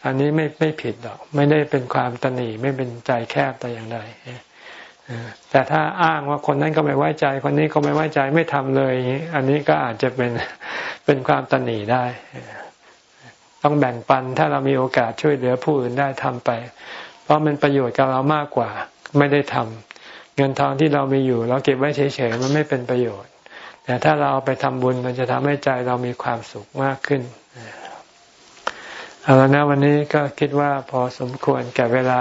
อันนี้ไม่ไม่ผิดหรอก ไม่ได้เป็นความตนีไม่เป็นใจแคบแต่อย่างใด แต่ถ้าอ้างว่าคนนั้นก็ไม่ไว้ใจ คนนี้ก็ไม่ไว้ใจไม่ทำเลยอันนี้ก็อาจจะเป็นเป็นความตนีได้ ต้องแบ่งปันถ้าเรามีโอกาสช่วยเหลือผู้อื่นได้ทำไป เพราะมันประโยชน์กับเรามากกว่า ไม่ได้ทำเงินทองที่เรามีอยู่ เราเก็บไว้เฉยๆมันไม่เป็นประโยชน์ แต่ถ้าเราเอาไปทำบุญมันจะทำให้ใจเรามีความสุขมากขึ้นเอาละนะวันนี้ก็คิดว่าพอสมควรแก่เวลา